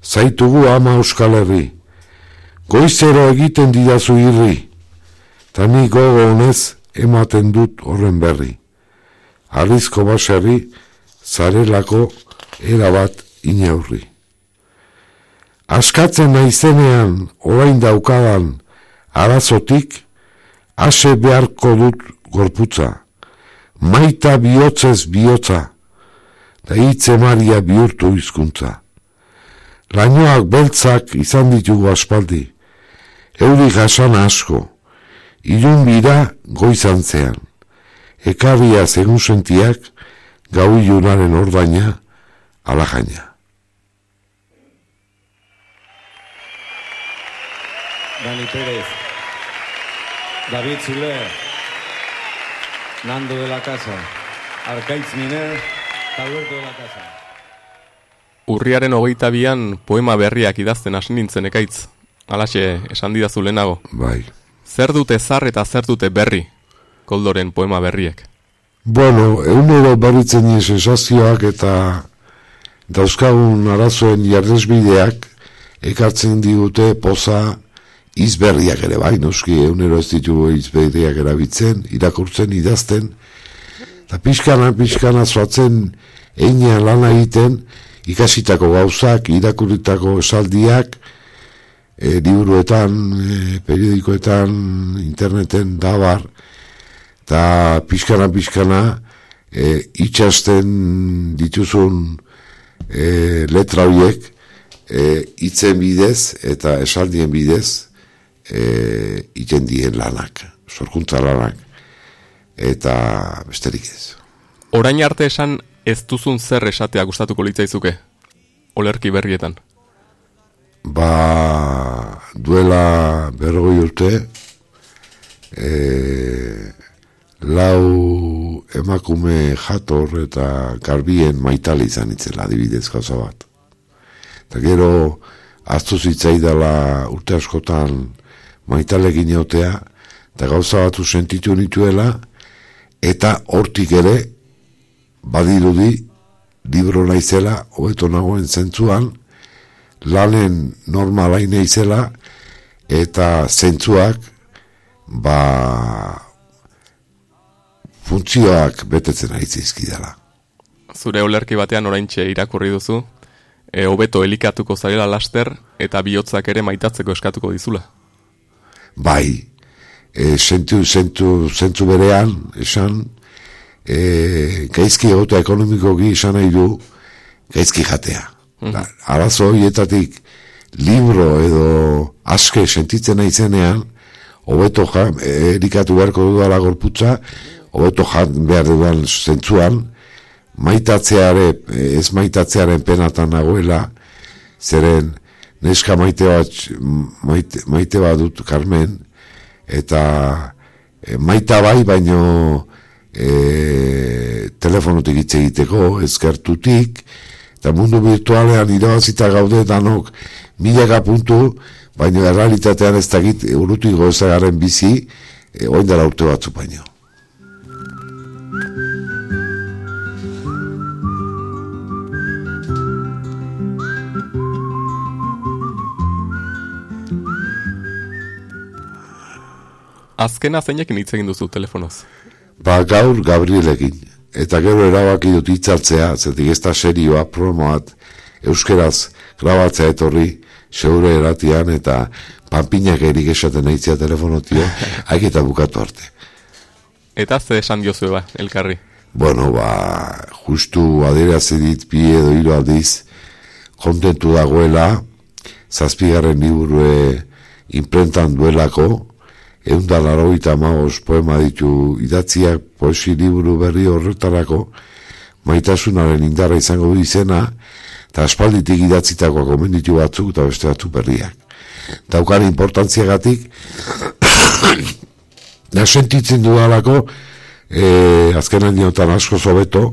zaitugu ama euskal herri. Goizero egiten didazu irri, eta ni gogo honez ematen dut horren berri. Arrizko baserri, zarelako erabat inaurri. Askatzen naizenean orain daukadan arazotik, ase beharko dut gorputza, maita bihotzez bihotza, da hitze maria bihurtu hizkuntza. Lainoak beltzak izan ditugu aspaldi, euri jasan asko, ilun bira goizantzean, ekarria zegun sentiak gau ilunaren ordaina alajaina. Dani Pérez, David Zuler, Nando de la Casa, Arkaitz Miner, eta Alberto de la Casa. Urriaren hogeita bian poema berriak idazten hasi nintzen ekaitz. Alaxe, esan didazu lehenago. Bai. Zer dute zar eta zer dute berri? Koldoren poema berriek. Bueno, egunero berritzen dien sensazioak eta dauzkagun arazoen jardesbideak ekartzen digute poza izberriak ere bai, noski egunero ez ditugu izberriak erabiltzen, irakurtzen, idazten, eta pixkana, pixkana zoatzen einean lana egiten, ikasitako gauzak, irakurritako esaldiak, e, liburuetan, e, periodikoetan, interneten, dabar, eta pixkana pixkana e, itxasten dituzun e, letra horiek e, itzen bidez eta esaldien bidez e, iten dien lanak, sorkuntza lanak eta besterik ez. Orain arte esan ez duzun zer esatea gustatuko litzaizuke? Olerki berrietan. Ba, duela berrogoi urte, e, lau emakume jator eta garbien maitale izan itzela, adibidez gauza bat. Eta gero, aztu zitzaidala urte askotan maitalekin eotea, eta gauza batu sentitu nituela, eta hortik ere, badirudi, libro naizela, hobeto nagoen zentzuan, lanen normalain izela eta zentzuak ba funtzioak betetzen aitzizkidala. Zure olerki batean oraintxe irakurri duzu, e, hobeto elikatuko zarela laster eta bihotzak ere maitatzeko eskatuko dizula. Bai, e, sentu, sentu, zentzu berean, esan, e, gaizki egotea ekonomikoki esan nahi du, gaizki jatea. Da, Arazo horietatik libro edo aske sentitzen naizenean, hobeto ja, erikatu beharko dudala gorputza, hobeto jan behar dudan zentzuan, maitatzeare, ez maitatzearen penatan nagoela, zeren neska maite bat, maite, maite bat dut Carmen, eta e, maita bai, baino e, telefonotik hitz egiteko, ezkertutik, eta mundu virtualean irabazita gaude danok milaka puntu, baina errealitatean ez dakit urutu gozagaren bizi, e, oin dela urte batzu baino. Azkena zeinekin hitz egin duzu telefonoz. Ba gaur Gabrielekin, eta gero erabaki dut hitzaltzea, zetik ez da serioa promoat, euskeraz grabatzea etorri, seure eratian, eta panpinak erik esaten eitzia telefonotio, (laughs) haik eta bukatu arte. Eta ze esan diozu ba, elkarri. Bueno, ba, justu adirazi dit bi edo hiru aldiz kontentu dagoela, zazpigarren liburue imprentan duelako, egun da laroita poema ditu idatziak poesi liburu berri horretarako, maitasunaren indarra izango du izena, eta aspalditik idatzitakoak omen ditu batzuk eta beste batzuk berriak. Daukan importantziagatik, da (coughs) sentitzen dudalako, e, azkenan diotan asko zobeto,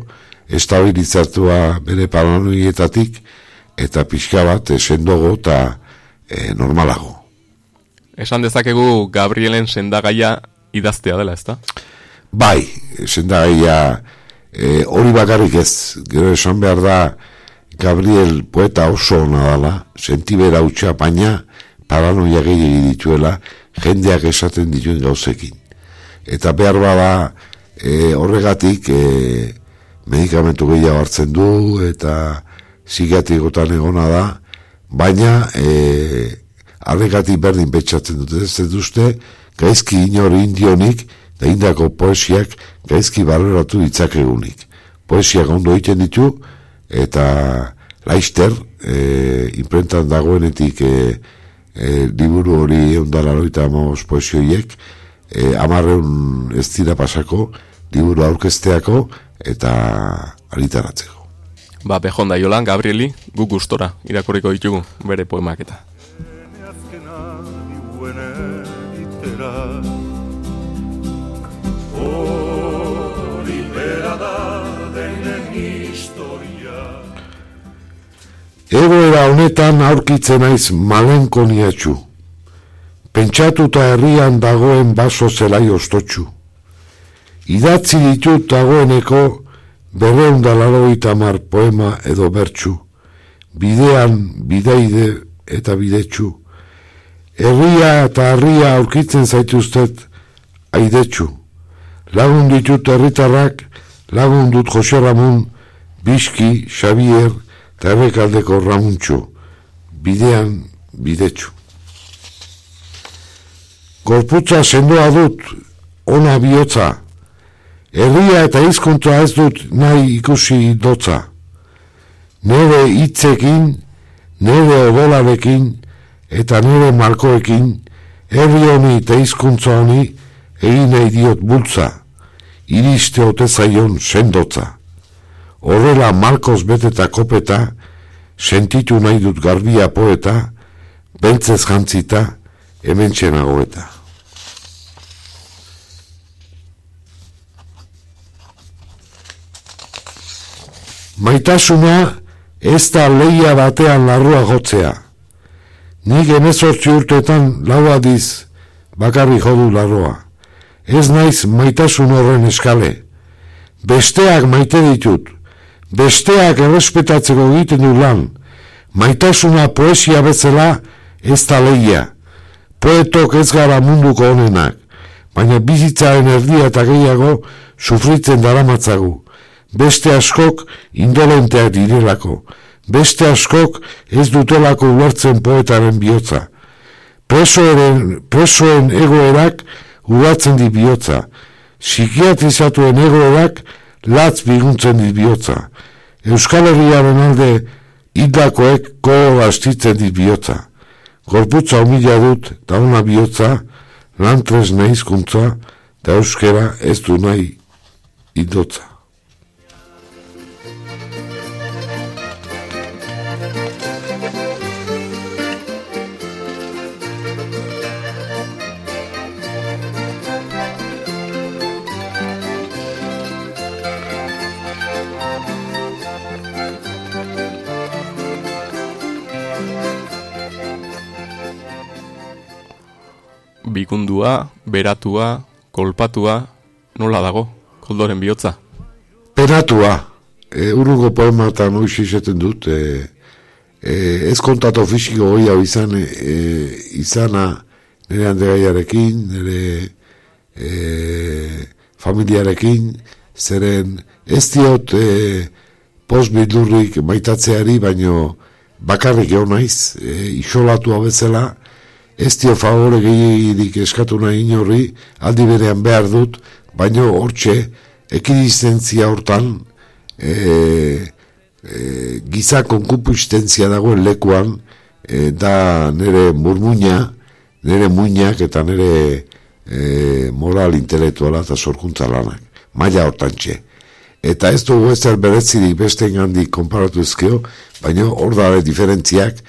estabilizatua bere paranoietatik, eta pixka bat, e, sendogo eta e, normalago. Esan dezakegu Gabrielen sendagaia idaztea dela, ezta? Bai, sendagaia e, hori bakarrik ez, gero esan behar da Gabriel poeta oso ona dala, sentibera utxa, baina paranoia gehiagi dituela, jendeak esaten dituen gauzekin. Eta behar bada e, horregatik e, medikamentu gehiago hartzen du, eta psikiatrikotan egona da, baina e, arregatik berdin betxatzen dute, ez duzte, gaizki inor indionik, da indako poesiak gaizki baloratu ditzakegunik. Poesiak ondo egiten ditu, eta laister, e, imprentan dagoenetik e, e, liburu hori ondala loita amos poesioiek, e, amarreun ez dira pasako, liburu aurkesteako, eta aritaratzeko. Ba, behonda jolan, Gabrieli, gu gustora irakurriko ditugu bere poemak eta. Egoera honetan aurkitzen naiz malenkoniatxu. Pentsatuta herrian dagoen baso zelai ostotxu. Idatzi ditut dagoeneko berreunda laroita mar poema edo bertsu. Bidean bideide eta bidetxu. Herria eta herria aurkitzen zaituztet aidetxu. Lagun ditut herritarrak, lagun dut Jose Ramon, Biski, Xavier, eta errekaldeko ramuntxo, bidean bidetxu. Gorputza sendoa dut, ona bihotza, herria eta hizkuntza ez dut nahi ikusi dotza. Nere hitzekin, nere odolarekin, eta nere markoekin, herri honi eta hizkuntza honi, egin nahi diot bultza, iriste ote zaion sendotza. Horrela Marcos beteta kopeta, sentitu nahi dut garbia poeta, beltzez jantzita, hemen txenagoeta. Maitasuna ez da leia batean larrua jotzea. Nik emezortzi urteetan lau adiz bakarri jodu larroa. Ez naiz maitasun horren eskale. Besteak maite ditut, besteak errespetatzeko egiten du lan, Maitasuna poesia bezala ez da lehia. Poetok ez gara munduko honenak, baina bizitzaren erdia eta gehiago sufritzen daramatzagu. Beste askok indolenteak direlako. Beste askok ez dutelako ulertzen poetaren bihotza. Presoeren, presoen egoerak ugatzen di bihotza. Psikiatrizatuen egoerak latz biguntzen di bihotza. Euskal Herriaren alde hildakoek gogo astitzen dit. Gorputza humila dut, da ona bihotza, lan tresna hizkuntza, da euskera ez du nahi idotza. Bikundua, beratua, kolpatua, nola dago, koldoren bihotza. Peratua, e, urrugo poematan hoiz izaten dut, e, e, ez kontatu fisiko hoi hau izan, e, izana nire handegaiarekin, nire e, familiarekin, zeren ez diot e, post bildurrik maitatzeari, baino bakarrik egon naiz, e, isolatua bezala, ez dio favore gehiagirik eskatu nahi inorri, aldi berean behar dut, baino hortxe, ekidistentzia hortan, e, e, giza konkupistentzia dagoen lekuan, e, da nire murmuina, nire muinak eta nire e, moral intelektuala eta sorkuntza lanak. Maila hortan txe. Eta ez dugu ez berezirik beste gandik konparatu ezkeo, baina hor dara diferentziak,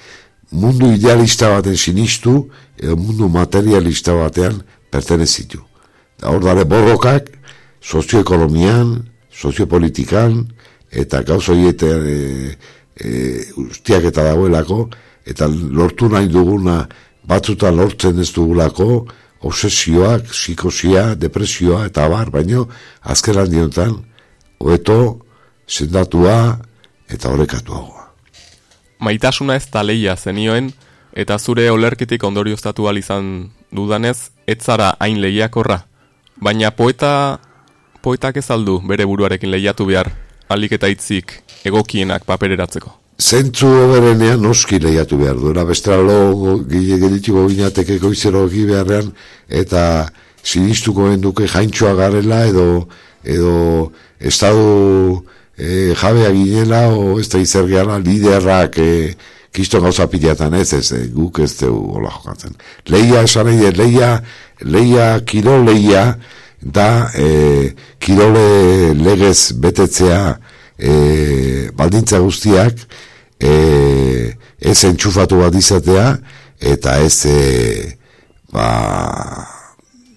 mundu idealista baten sinistu, edo mundu materialista batean pertenezitu. Da hor dara borrokak, sozioekonomian, soziopolitikan, eta gauza horietan e, e, ustiak eta dagoelako, eta lortu nahi duguna batzutan lortzen ez dugulako, obsesioak, psikosia, depresioa, eta bar, baino, azken handiotan, hoeto, sendatua, eta orekatuagoa. Maitasuna ez da leia zenioen, eta zure olerkitik ondorioztatu izan dudanez, ez zara hain lehiakorra. Baina poeta, poetak ez aldu bere buruarekin lehiatu behar, alik eta hitzik egokienak papereratzeko. Zentzu oberenean noski lehiatu behar duena, bestela gile gelituko ginatekeko izero egi beharrean, eta sinistuko duke jaintxoa garela, edo, edo estadu e, jabea ginela, o ez da izer gehala, liderrak e, kiston gauza pilatan ez, ez, e, guk ez dugu hola jokatzen. Leia esan dut, leia, leia, kirol leia, da e, kirole legez betetzea e, baldintza guztiak e, ez entxufatu bat izatea eta ez e, ba,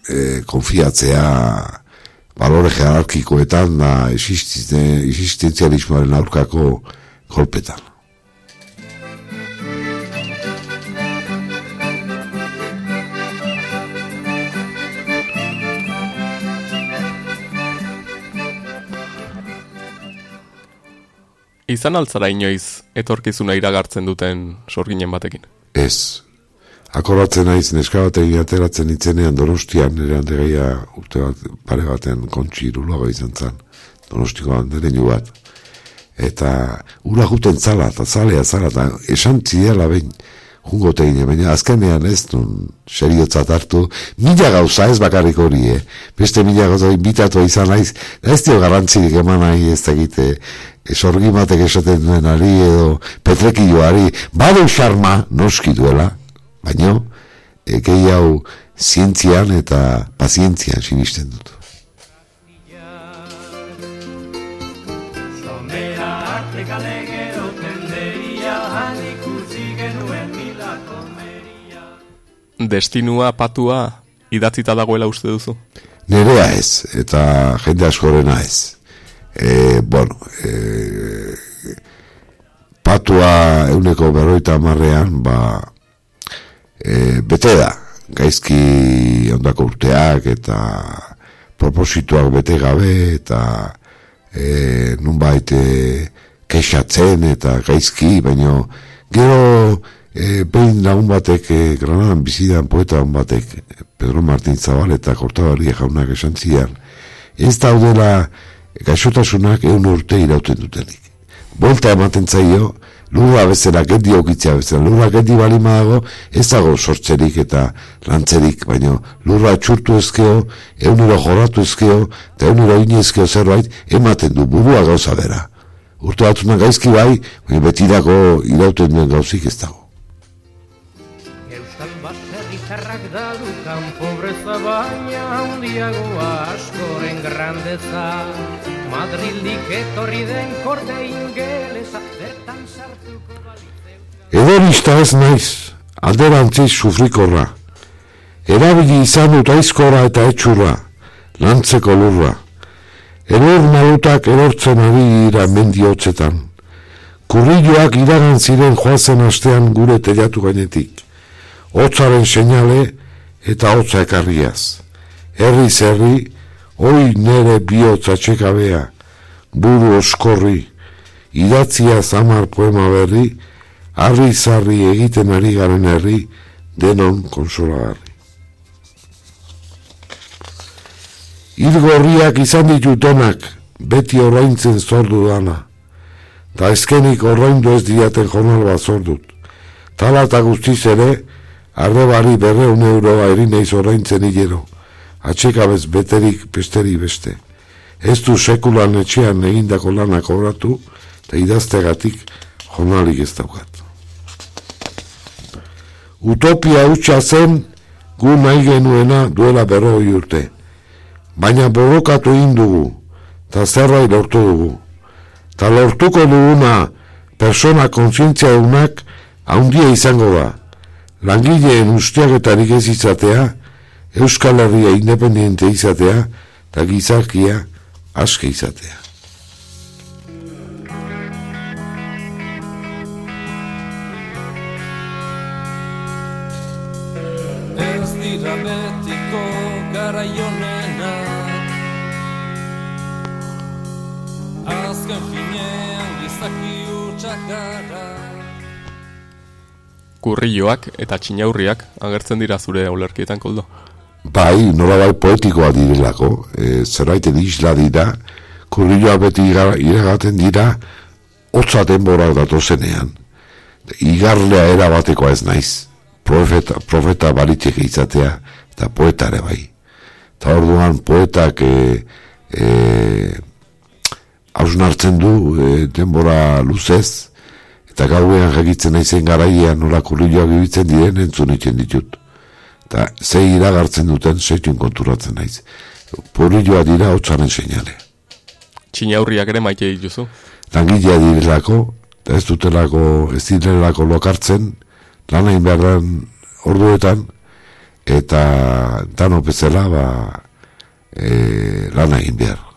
e, konfiatzea balore jerarkikoetan da existenzialismoaren aurkako kolpetan. Izan altzara inoiz etorkizuna iragartzen duten sorginen batekin. Ez. Akoratzen naiz neska batekin ateratzen itzenean donostian, nire handegaia urte bat, pare baten kontxi irulago izan zan, donostiko handereinu bat. Eta ura juten zala, eta zalea zala, eta esan ziela behin, jungo tegine, baina azkenean ez nun seriotzat hartu, mila gauza ez bakarrik hori, eh? beste mila gauza bitatu izan naiz, ez dio garantzirik eman nahi ez dakite, esorgi batek esaten duen ari edo petrekioari, badu xarma noski duela, baino, egei hau zientzian eta pazientzian sinisten dut. Destinua, patua, idatzita dagoela uste duzu? Nerea ez, eta jende askorena ez. E, bueno, e, patua euneko berroita marrean, ba, e, bete da, gaizki ondako urteak eta proposituak bete gabe eta e, nunbait e, kexatzen eta gaizki, baino Gero, e, behin lagun batek, e, Granadan bizidan poeta lagun batek, Pedro Martin Zabal eta Kortabarria jaunak esan zian, ez daudela gaixotasunak egun urte irauten dutenik. Bolta ematen zaio, lurra bezala, gendi okitzea bezala, lurra gendi balima dago, ez dago sortzerik eta lantzerik, baina lurra txurtu ezkeo, eunero joratu ezkeo, eta eunero inezkeo zerbait, ematen du burua gauza bera. Urtu batzunan gaizki bai, baina betirako irauten duen gauzik ez dago. Euskal baserritarrak dadukan pobreza baina handiagoa askoren grandeza Madrildik etorri den korde ingelesa bertan sartuko Edorista ez naiz, alderantziz sufrikorra. Erabili izan dut aizkora eta etxurra, lantzeko lurra. Eror malutak erortzen ari dira mendiotzetan. Kurrilloak iragan ziren joazen astean gure telatu gainetik. Hotzaren seinale eta hotza ekarriaz. Herri zerri, oi nere bihotza txekabea, buru oskorri, idatzia zamar poema berri, harri zarri egiten ari garen herri, denon konsolagarri. Irgorriak izan ditutenak, beti orraintzen zordu dana, ta eskenik orraindu ez diaten jonal bat zordut. Tala eta guztiz ere, arrebari berreun euroa erineiz orraintzen hilero, atxekabez beterik besterik beste. Ez du sekulan etxean egindako lanak obratu, eta idaztegatik jonalik ez daukat. Utopia hutsa zen, gu nahi genuena duela berroi urte. Baina borrokatu egin dugu, eta zerbait lortu dugu. Ta lortuko duguna persona kontzientzia dunak haundia izango da. Langileen ustiaketarik ez izatea, Euskal Herria independiente izatea, eta gizakia aske izatea. Kurrilloak eta txinaurriak agertzen dira zure olerkietan koldo. Bai, nola bai poetikoa direlako, e, zerbaiten isla dira, kurrilloa beti iragaten dira, hotza denbora datozenean. Igarlea era batekoa ez naiz, profeta, profeta baritek izatea, eta poeta ere bai. Eta orduan poetak e, e, hausnartzen du e, denbora luzez, eta gauean jakitzen naizen garaian nola kurrilloak ibitzen diren entzun egiten ditut. Eta zei iragartzen duten zeitun konturatzen naiz. Purilloa dira hotzaren seinale. Txinaurriak ere maite dituzu. Langilea direlako, eta ez dutelako, ez direlako lokartzen, lan egin behar orduetan, eta dano bezala, ba, e, lan egin behar.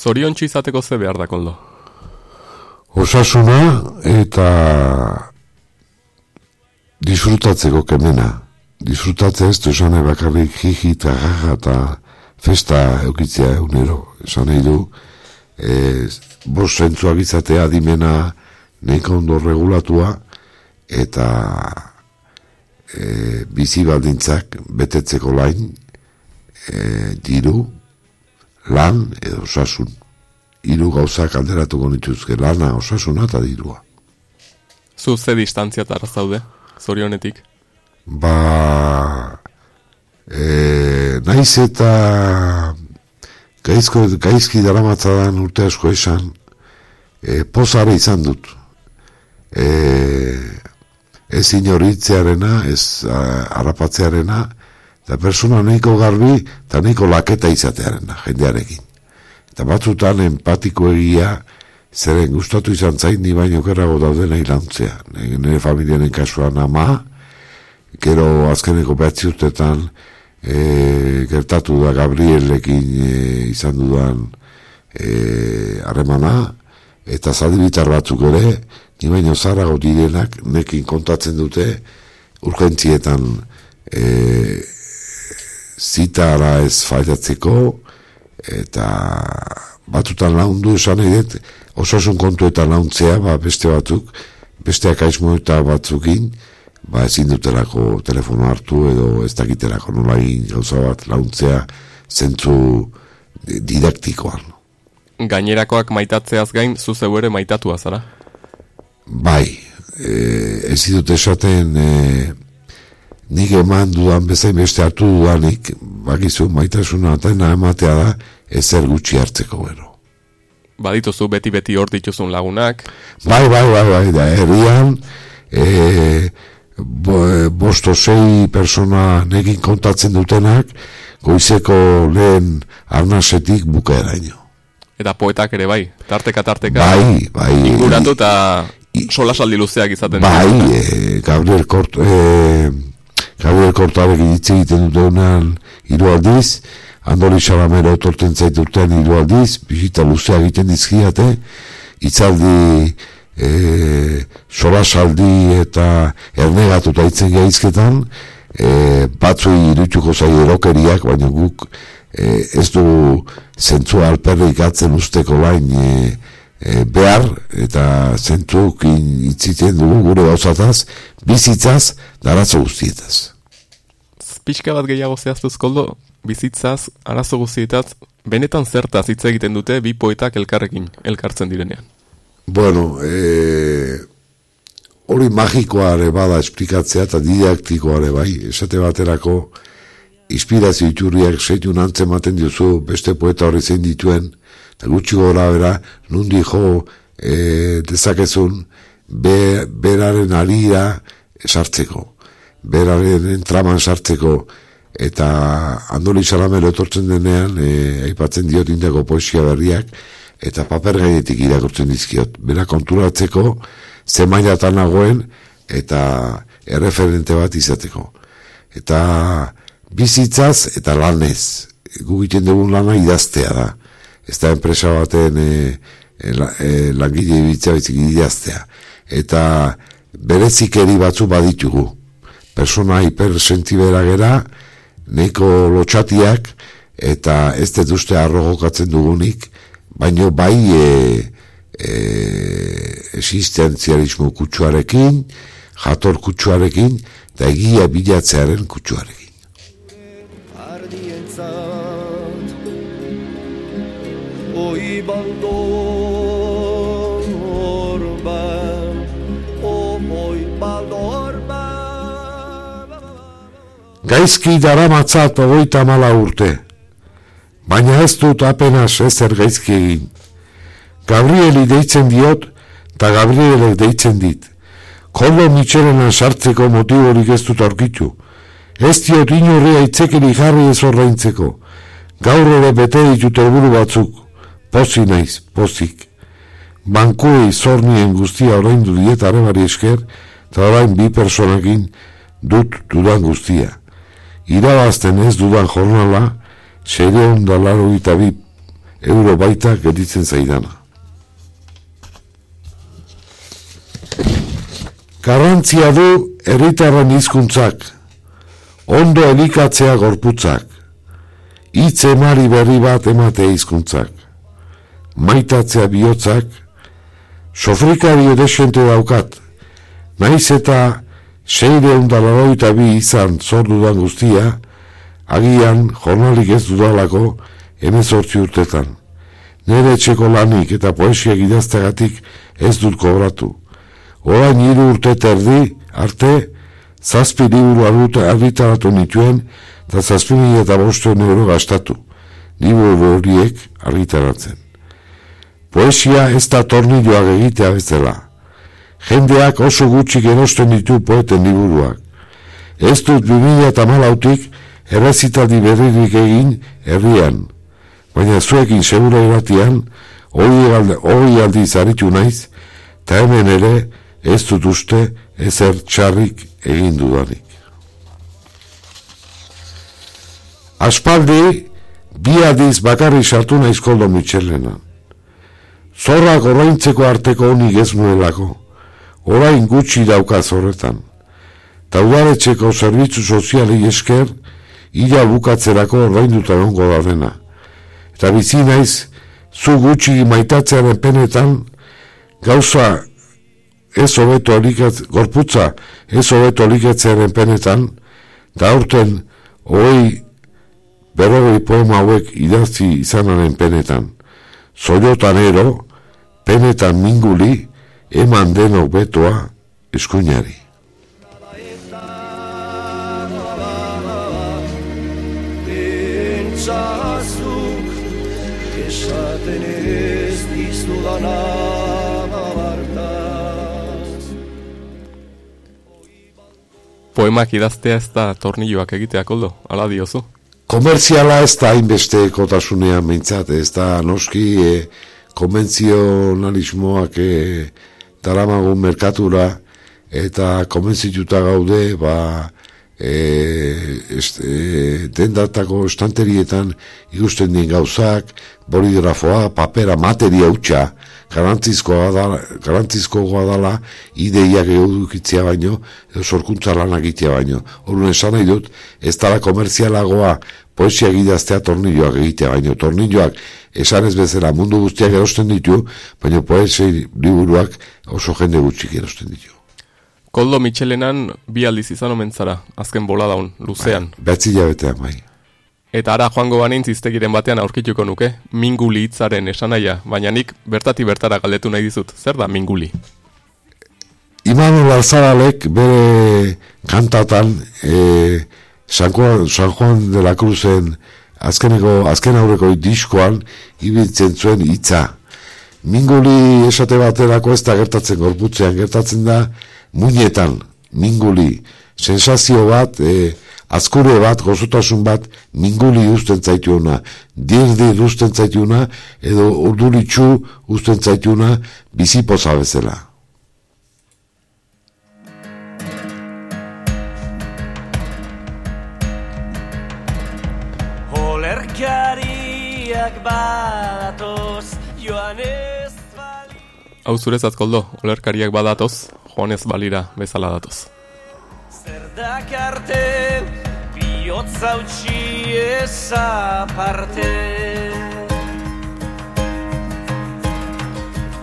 Zorion izateko ze behar da koldo. Osasuna eta disfrutatzeko kemena. Disfrutatzea ez du esan bakarrik jiji eta jaja eta festa eukitzea egunero. Esan nahi du, e, bost zentzuak izatea adimena nahiko ondo regulatua eta e, bizi baldintzak betetzeko lain e, diru, lan edo osasun. Hiru gauzak alderatuko nituzke lana, osasuna eta dirua. Zu ze distantziatara zaude, zorionetik. Ba, e, naiz eta gaizko, gaizki daramatzadan urte asko esan, e, pozare izan dut. E, ez inoritzearena, ez a, harrapatzearena, eta persona nahiko garbi, eta nahiko laketa izatearena, jendearekin. Eta batzutan empatiko egia, zeren gustatu izan zain, ni baino kerrago daudena ilantzea. Nire familiaren kasuan ama, gero azkeneko behatzi urtetan e, gertatu da Gabrielekin e, izan dudan e, harremana, eta zadibitar batzuk ere, ni baino zarago direnak, nekin kontatzen dute, urgentzietan e, zitara ez faitatzeko, eta batutan laundu esan nahi dut, osasun kontuetan launtzea, ba, beste batzuk, besteak aizmo eta batzukin, ba ezin dutelako telefono hartu edo ez dakitelako nola egin gauza bat launtzea zentzu didaktikoan. Gainerakoak maitatzeaz gain, zu zeu ere maitatua zara. Bai, e, ez dut esaten e, nik eman dudan bezain beste hartu dudanik, bakizu maitasuna eta ematea da ezer gutxi hartzeko gero. Badituzu beti-beti hor dituzun lagunak. Bai, bai, bai, bai, da, herrian, e, bo, bosto sei persona nekin kontatzen dutenak, goizeko lehen arnasetik bukaeraino. Eta poetak ere bai, tarteka tarteka. Bai, bai. Inguratu eta solasaldi luzeak izaten Bai, e, Gabriel Kort, e, Gabriel Kortarek hitz egiten dutenan hiru aldiz, Andoli Salamero etorten zaituten hiru aldiz, bisita luzea egiten dizkiate, itzaldi e, solasaldi eta ernegatu eta hitzen gaizketan, e, batzui irutuko zai erokeriak, baina guk e, ez du zentzu alperrik atzen usteko lain e, e, behar eta zentzuk itziten dugu gure gauzataz, bizitzaz, daratzo guztietaz. Pixka bat gehiago zehaztuz koldo, bizitzaz, arazo guztietaz, benetan zertaz hitz egiten dute bi poetak elkarrekin, elkartzen direnean. Bueno, e, hori magikoa ere bada esplikatzea eta didaktikoa ere bai, esate baterako inspirazio iturriak seitun antzematen diozu beste poeta hori zein dituen, gutxi gora bera, nundi jo e, dezakezun be, beraren alira sartzeko, beraren traman sartzeko, eta andoli salamelo etortzen denean, e, aipatzen diot indako poesia berriak, eta paper gainetik irakurtzen dizkiot. Bera konturatzeko, ze mailatan nagoen, eta erreferente bat izateko. Eta bizitzaz eta lanez. Gu egiten dugun lana idaztea da. Ez da enpresa baten e, la- e, langile ibitza bizik idaztea. Eta berezikeri batzu baditugu. Persona hipersentibera gera, neko lotxatiak, eta ez dut uste arro dugunik, baino bai e, e, existentzialismo kutsuarekin, jator kutsuarekin, eta egia bilatzearen kutsuarekin. Oi baldo orban Oi baldo orban Gaizki daramatzat ogoita mala urte, baina ez dut apenas ezer gaizki egin. Gabrieli deitzen diot, eta Gabrielek deitzen dit. Koldo Michelenan sartzeko motiborik ez dut aurkitu. Ez diot inorria itzekeri jarri ez ordaintzeko. Gaur ere bete ditut helburu batzuk. Pozi naiz, pozik. Bankuei zornien guztia oraindu diet arebari esker, eta orain bi personakin dut dudan guztia. Irabazten ez dudan jornala, seireon da laro eta bi euro baita geditzen zaidana. Garrantzia du herritarren hizkuntzak, ondo elikatzea gorputzak, hitz emari berri bat ematea hizkuntzak, maitatzea bihotzak, sofrikari edesente daukat, naiz eta seire undalaroita bi izan zordudan guztia, agian jornalik ez dudalako emezortzi urtetan. Nere etxeko lanik eta poesiak idaztegatik ez dut kobratu. Orain hiru urte terdi arte zazpi liburu arruta argitaratu nituen eta zazpi mila eta bosteun euro gastatu. Liburu horiek argitaratzen. Poesia ez da tornilloak egitea bezala. Jendeak oso gutxi gerosten ditu poeten liburuak. Ez dut 2000 eta malautik errezitaldi berririk egin herrian. Baina zuekin segura iratian, hori alde, hori aldiz aritu naiz, eta hemen ere ez dut uste ezer txarrik egin dudanik. Aspaldi, bi adiz bakarri sartu naiz koldo mitxelena. Zorrak oraintzeko arteko honik ez nuelako. Orain gutxi dauka zorretan. Ta zerbitzu soziali esker, ila bukatzerako ordainduta ongo da dena. Eta bizi naiz, zu gutxi maitatzearen penetan, gauza ez hobeto alikatz, gorputza ez hobeto alikatzearen penetan, da aurten, hoi berrogei poema hauek idatzi izanaren penetan. Zoiotan ero, penetan minguli, eman denok betoa eskuinari. Pentsazuk esaten ez dizudana Poemak idaztea ez da tornilloak egitea koldo, ala diozu. Komerziala ez da hainbeste kotasunean mintzat, ez da noski e, konbentzionalismoak e, daramagun merkatura eta konbentzituta gaude, ba, e, est, e, dendatako estanterietan ikusten dien gauzak, boligrafoa, papera, materia hutsa, garantzizkoa da, garantzizkoa dala ideiak edukitzea baino, edo sorkuntza lanak egitea baino. Horren esan nahi dut, ez dala komerzialagoa poesia idaztea tornilloak egitea baino. Tornilloak esan ez bezala mundu guztiak erosten ditu, baina poesia liburuak oso jende gutxik erosten ditu. Koldo Michelenan bi aldiz izan omen zara, azken bola daun, luzean. Betzi jabetean bai. Eta ara joango banintz iztegiren batean aurkituko nuke, minguli hitzaren esanaia, baina nik bertati bertara galdetu nahi dizut, zer da minguli? Imanol Alzaralek bere kantatan e, San, Juan, San Juan de la Cruzen azkeneko, azken aurreko diskoan ibiltzen zuen hitza. Minguli esate baterako ez da gertatzen gorputzean, gertatzen da muinetan, minguli, sensazio bat, e, azkure bat, gozotasun bat, minguli usten zaituena, dirdir usten zaituena, edo urdulitxu usten zaituena, bizipoza bezala. Olerkariak badatoz joan ez bali Hau zurezat koldo, olerkariak badatoz, joan ez balira bezala datoz. Zer dakarte bihotza utxi ez aparte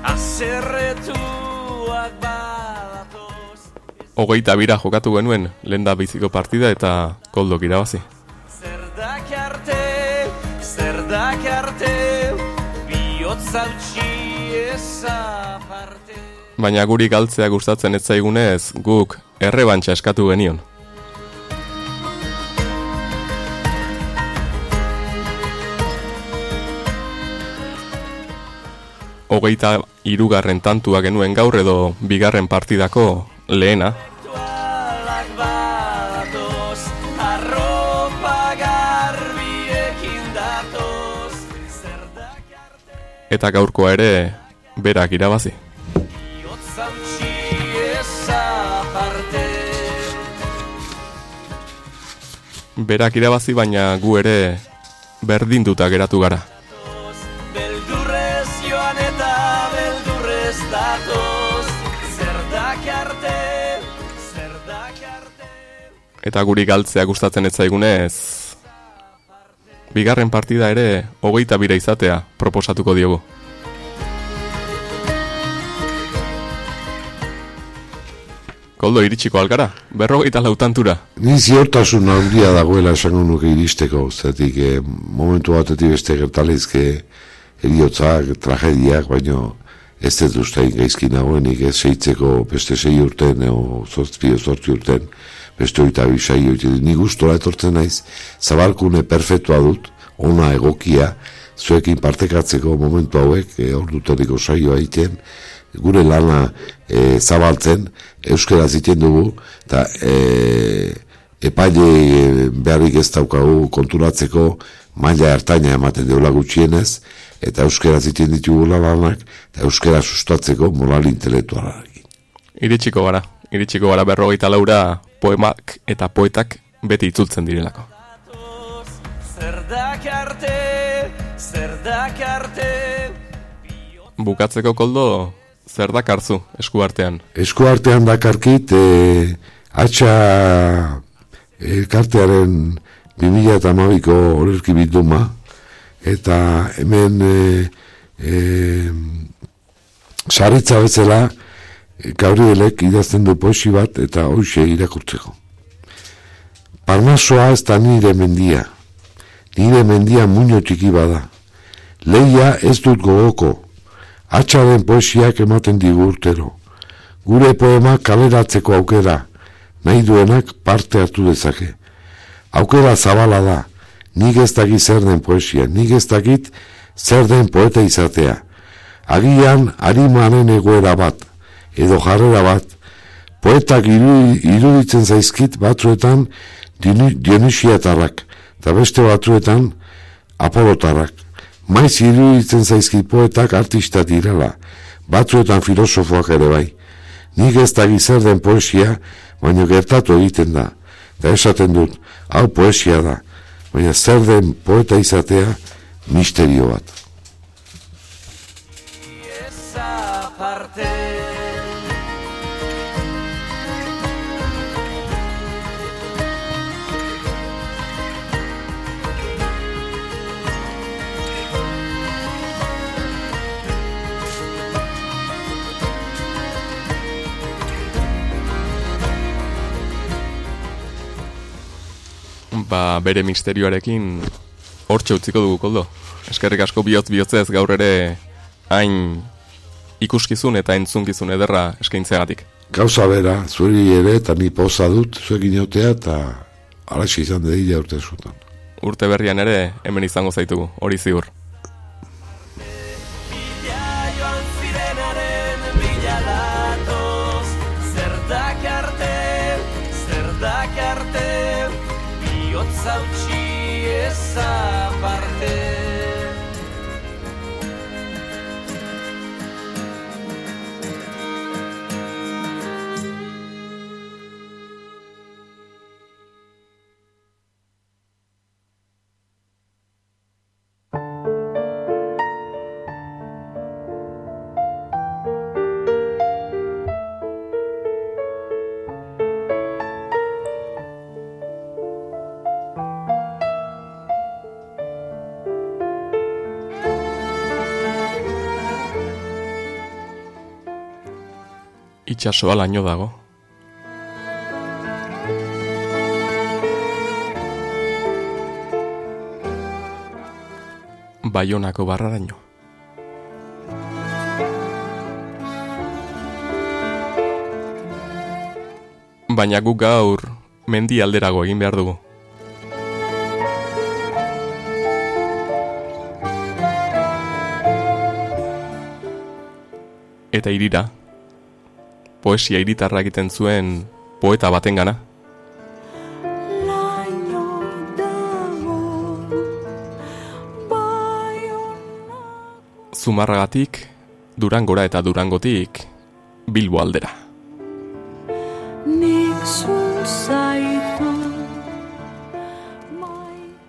Azerretuak badatoz Hogeita bira jokatu genuen, lehen da biziko partida eta koldo irabazi. Aparte Baina guri galtzea gustatzen ez zaigunez, guk errebantxa eskatu genion. Hogeita irugarren tantua genuen gaur edo bigarren partidako lehena, eta gaurkoa ere berak irabazi. Berak irabazi baina gu ere berdinduta geratu gara. Beldurrez joan eta beldurrez datoz Zer dakarte, zer dakarte Eta guri galtzea gustatzen ez zaigunez, bigarren partida ere hogeita bira izatea proposatuko diogu. Koldo iritsiko algara, berrogeita lautantura. Ni ziortasun handia dagoela esango nuke iristeko, zetik eh, momentu batetik beste gertalizke eriotzak, tragediak, baino ez dut ustein gaizki nagoenik ez seitzeko beste sei urten, o zortzi, zortzi urten, beste oita bisai oite, ni gustora etortzen naiz, zabalkune perfektua dut, ona egokia, zuekin partekatzeko momentu hauek, e, orduteriko saioa egiten, gure lana e, zabaltzen, euskera ziten dugu, eta e, epaile e, beharrik ez daukagu konturatzeko. Maila hartaina ematen deula gutxienez, eta euskera ziten ditugula lanak, eta euskera sustatzeko moral intelektualarekin. Iritsiko gara, iritsiko gara berrogeita laura poemak eta poetak beti itzultzen direlako. Zer dakarte, zer dakarte Bukatzeko koldo, zer dakarzu eskuartean? Eskuartean dakarkit, e, atxa elkartearen 2008ko olerki bilduma, eta hemen e, e, saritza bezala Gabrielek idazten du poesi bat eta hoxe irakurtzeko. Parnasoa ez da nire mendia, nire mendia muño txiki bada. Leia ez dut gogoko, atxaren poesiak ematen digu urtero. Gure poema kaleratzeko aukera, nahi duenak parte hartu dezake. Aukera zabala da, nik ez dakit zer den poesia, nik ez dakit zer den poeta izatea. Agian harimaren egoera bat, edo jarrera bat, poetak iru, iruditzen zaizkit batzuetan Dioni- Dionisiatarrak, eta beste batzuetan Apolotarrak. Maiz iruditzen zaizkit poetak artista direla, batzuetan filosofoak ere bai. Nik ez da zer den poesia, baina gertatu egiten da. Eta esaten dut, hau poesia da, baina zer den poeta izatea, misterio bat. esa parte Ba, bere misterioarekin hortxe utziko dugu koldo. Eskerrik asko bihotz bihotzez gaur ere hain ikuskizun eta entzunkizun ederra eskaintzeagatik. Gauza bera, zuri ere, eta ni poza dut, zuekin jotea, eta alaxi izan dedila urte zutan. Urte berrian ere hemen izango zaitugu, hori ziur. Itxasoa laino dago. Baionako barraraino. Baina guk gaur mendi alderago egin behar dugu. Eta irira, poesia iritarra egiten zuen poeta batengana. Zumarragatik, Durangora eta Durangotik, Bilbo aldera.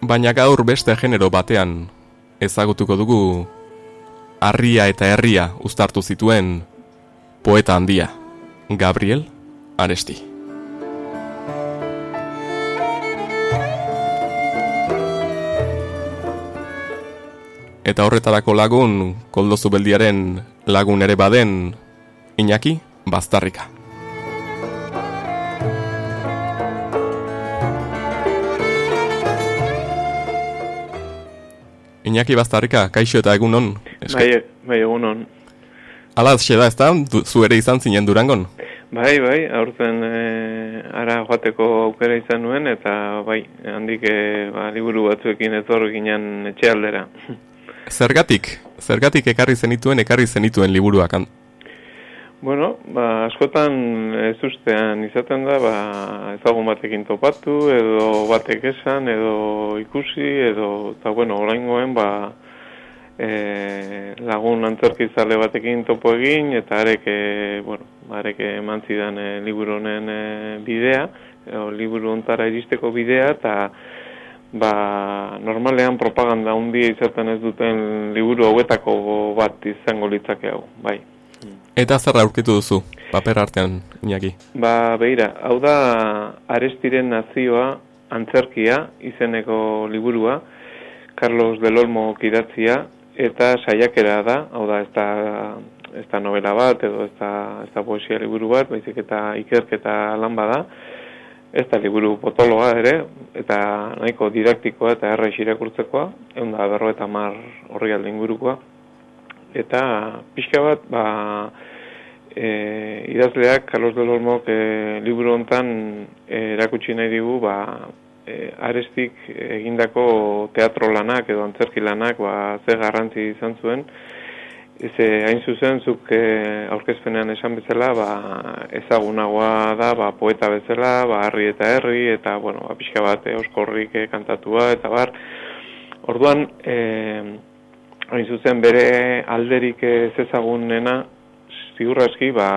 Baina gaur beste genero batean ezagutuko dugu harria eta herria uztartu zituen poeta handia, Gabriel Aresti. Eta horretarako lagun, koldo zubeldiaren lagun ere baden, Iñaki Baztarrika. Iñaki Baztarrika, kaixo eta egunon. Bai, bai, egunon. Ala, da, ez da? Du, zu ere izan zinen Durangon? Bai, bai, aurten e, ara joateko aukera izan nuen, eta bai, handik e, ba, liburu batzuekin etor ginen etxe aldera. (laughs) Zergatik? Zergatik ekarri zenituen, ekarri zenituen liburuak? Bueno, ba, askotan ez ustean izaten da, ba, ezagun batekin topatu, edo batek esan, edo ikusi, edo, eta bueno, oraingoen, ba, e, lagun antzerkizale batekin topo egin, eta arek, e, bueno, arek eman zidan e, liburu honen e, bidea, o, liburu ontara iristeko bidea, eta, ba, normalean propaganda handia izaten ez duten liburu hauetako bat izango litzake hau, bai. Eta zer aurkitu duzu, paper artean, Iñaki? Ba, beira, hau da Arestiren nazioa antzerkia izeneko liburua, Carlos del Olmo kidatzia, eta saiakera da, hau da, ez da, ez da novela bat, edo ez da, ez da poesia liburu bat, baizik eta ikerketa lan bada, ez da liburu potoloa ere, eta nahiko didaktikoa eta erraiz irakurtzekoa, egun da berro eta mar horri alde ingurukoa, eta pixka bat, ba, e, idazleak, Carlos del Olmok, e, liburu hontan e, erakutsi nahi digu, ba, e, arestik egindako teatro lanak edo antzerki lanak ba, ze garrantzi izan zuen. Eze, hain zuzen, zuk e, aurkezpenean esan bezala, ba, ezagunagoa da, ba, poeta bezala, ba, herri eta herri, eta, bueno, ba, pixka bat, e, oskorrik e, kantatua, eta bar. Orduan, e, hain zuzen, bere alderik ez ezagunena, ziurraski, ba,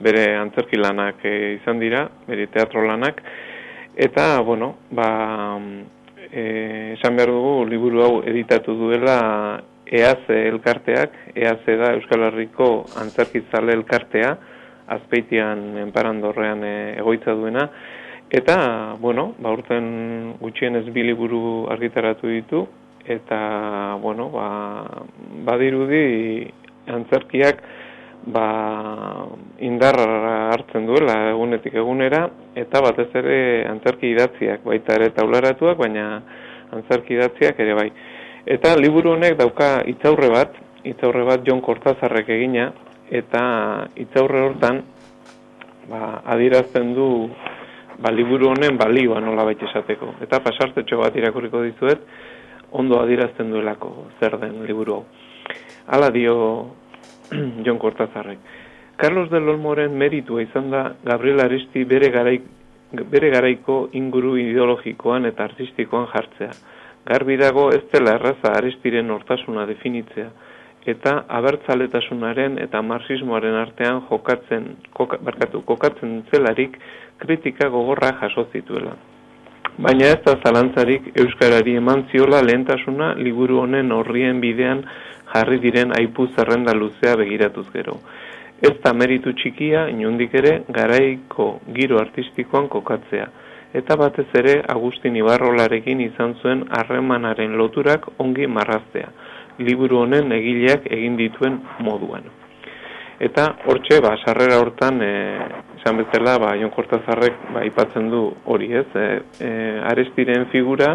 bere antzerki lanak e, izan dira, bere teatro lanak, Eta, bueno, ba, e, esan behar dugu, liburu hau editatu duela EAZ elkarteak, EAZ da Euskal Herriko antzerkitzale elkartea, azpeitian enparandorrean e, egoitza duena, eta, bueno, ba, urten gutxien ez bi liburu argitaratu ditu, eta, bueno, ba, badirudi antzerkiak, ba, indar hartzen duela egunetik egunera, eta batez ere antzerki idatziak, baita ere taularatuak, baina antzerki idatziak ere bai. Eta liburu honek dauka itzaurre bat, itzaurre bat Jon Kortazarrek egina, eta itzaurre hortan ba, adirazten du ba, liburu honen balioa nola baita esateko. Eta pasartetxo bat irakurriko dizuet, ondo adirazten duelako zer den liburu hau. Hala dio (clears throat) Jon Kortazarrek. Carlos del Olmoren meritua izan da Gabriel Aristi bere, garaik, bere garaiko inguru ideologikoan eta artistikoan jartzea. Garbi dago ez dela erraza Aristiren hortasuna definitzea, eta abertzaletasunaren eta marxismoaren artean jokatzen, koka, barkatu, kokatzen zelarik kritika gogorra jaso zituela. Baina ez da zalantzarik Euskarari eman ziola lehentasuna liburu honen horrien bidean jarri diren aipu zerrenda luzea begiratuz gero. Ez da meritu txikia, inundik ere, garaiko giro artistikoan kokatzea. Eta batez ere, Agustin Ibarrolarekin izan zuen harremanaren loturak ongi marraztea. Liburu honen egileak egin dituen moduan. Eta hortxe, ba, sarrera hortan, e, esan bezala, ba, Jon Kortazarrek, ba, ipatzen du hori ez, e, e, arestiren figura,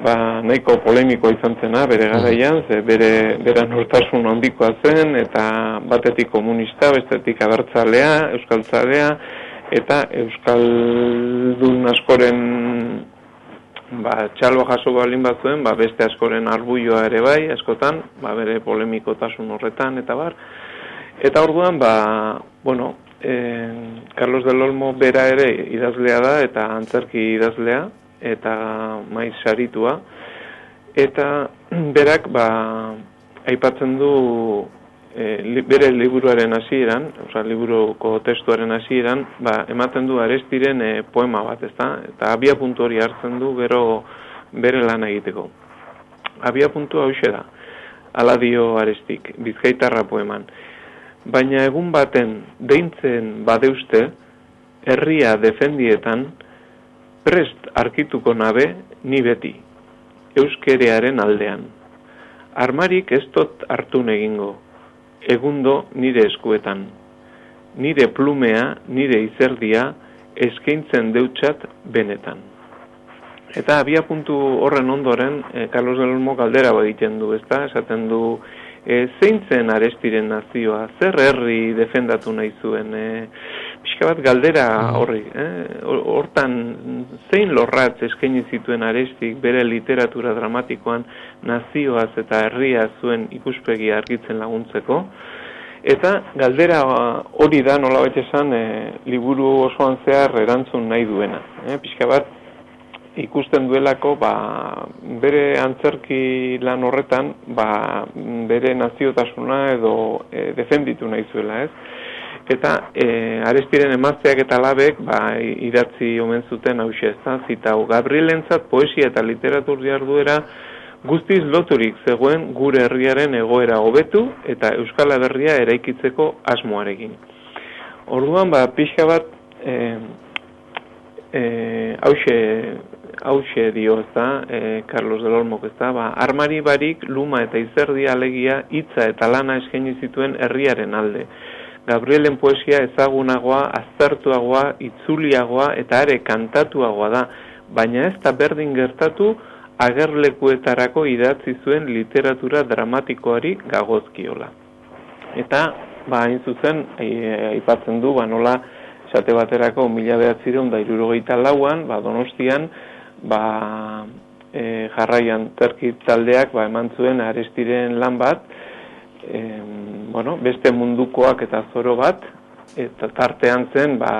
ba, nahiko polemiko izan zena bere garaian, ze bere, bere nortasun handikoa zen, eta batetik komunista, bestetik abertzalea, euskaltzalea, eta euskaldun askoren ba, txalo jaso balin bat zuen, ba, beste askoren arbuioa ere bai, askotan, ba, bere polemikotasun horretan, eta bar. Eta orduan, ba, bueno, eh, Carlos del Olmo bera ere idazlea da, eta antzerki idazlea, eta maiz saritua eta (clears throat) berak ba aipatzen du e, bere liburuaren hasieran, osea liburuko testuaren hasieran, ba ematen du Arestiren e, poema bat, ezta? Eta abia puntu hori hartzen du gero bere lan egiteko. Abia puntu hau da. Ala dio Arestik, Bizkaitarra poeman. Baina egun baten deintzen badeuste, herria defendietan, prest arkituko nabe ni beti, euskerearen aldean. Armarik ez tot hartu negingo, egundo nire eskuetan. Nire plumea, nire izerdia, eskaintzen deutsat benetan. Eta abia puntu horren ondoren, eh, Carlos del Olmo galdera egiten du, ezta? Esaten du, e, zein zen arestiren nazioa, zer herri defendatu nahi zuen, e, pixka bat galdera mm. horri, eh? hortan zein lorratz eskaini zituen arestik bere literatura dramatikoan nazioaz eta herria zuen ikuspegi argitzen laguntzeko, eta galdera hori da nola esan e, liburu osoan zehar erantzun nahi duena, eh? pixka bat ikusten duelako ba, bere antzerki lan horretan ba, bere naziotasuna edo e, defenditu nahi zuela, ez? Eta e, arestiren emazteak eta labek ba, idatzi omen zuten ez da, zita hau. Gabrielentzat poesia eta literatur jarduera guztiz loturik zegoen gure herriaren egoera hobetu eta Euskal Herria eraikitzeko asmoarekin. Orduan, ba, pixka bat, e, e, hause, hause dio, ez da, e, Carlos del Olmok, ez da, ba, armari barik, luma eta izerdi alegia, hitza eta lana eskaini zituen herriaren alde. Gabrielen poesia ezagunagoa, aztertuagoa, itzuliagoa eta are kantatuagoa da, baina ez da berdin gertatu agerlekuetarako idatzi zuen literatura dramatikoari gagozkiola. Eta, ba, hain zuzen, ai- aipatzen du, ba, nola, esate baterako mila behatzireun da irurogeita lauan, ba, donostian, ba, e, jarraian terkit taldeak, ba, eman zuen arestiren lan bat, em, bueno, beste mundukoak eta zoro bat, eta tartean zen, ba,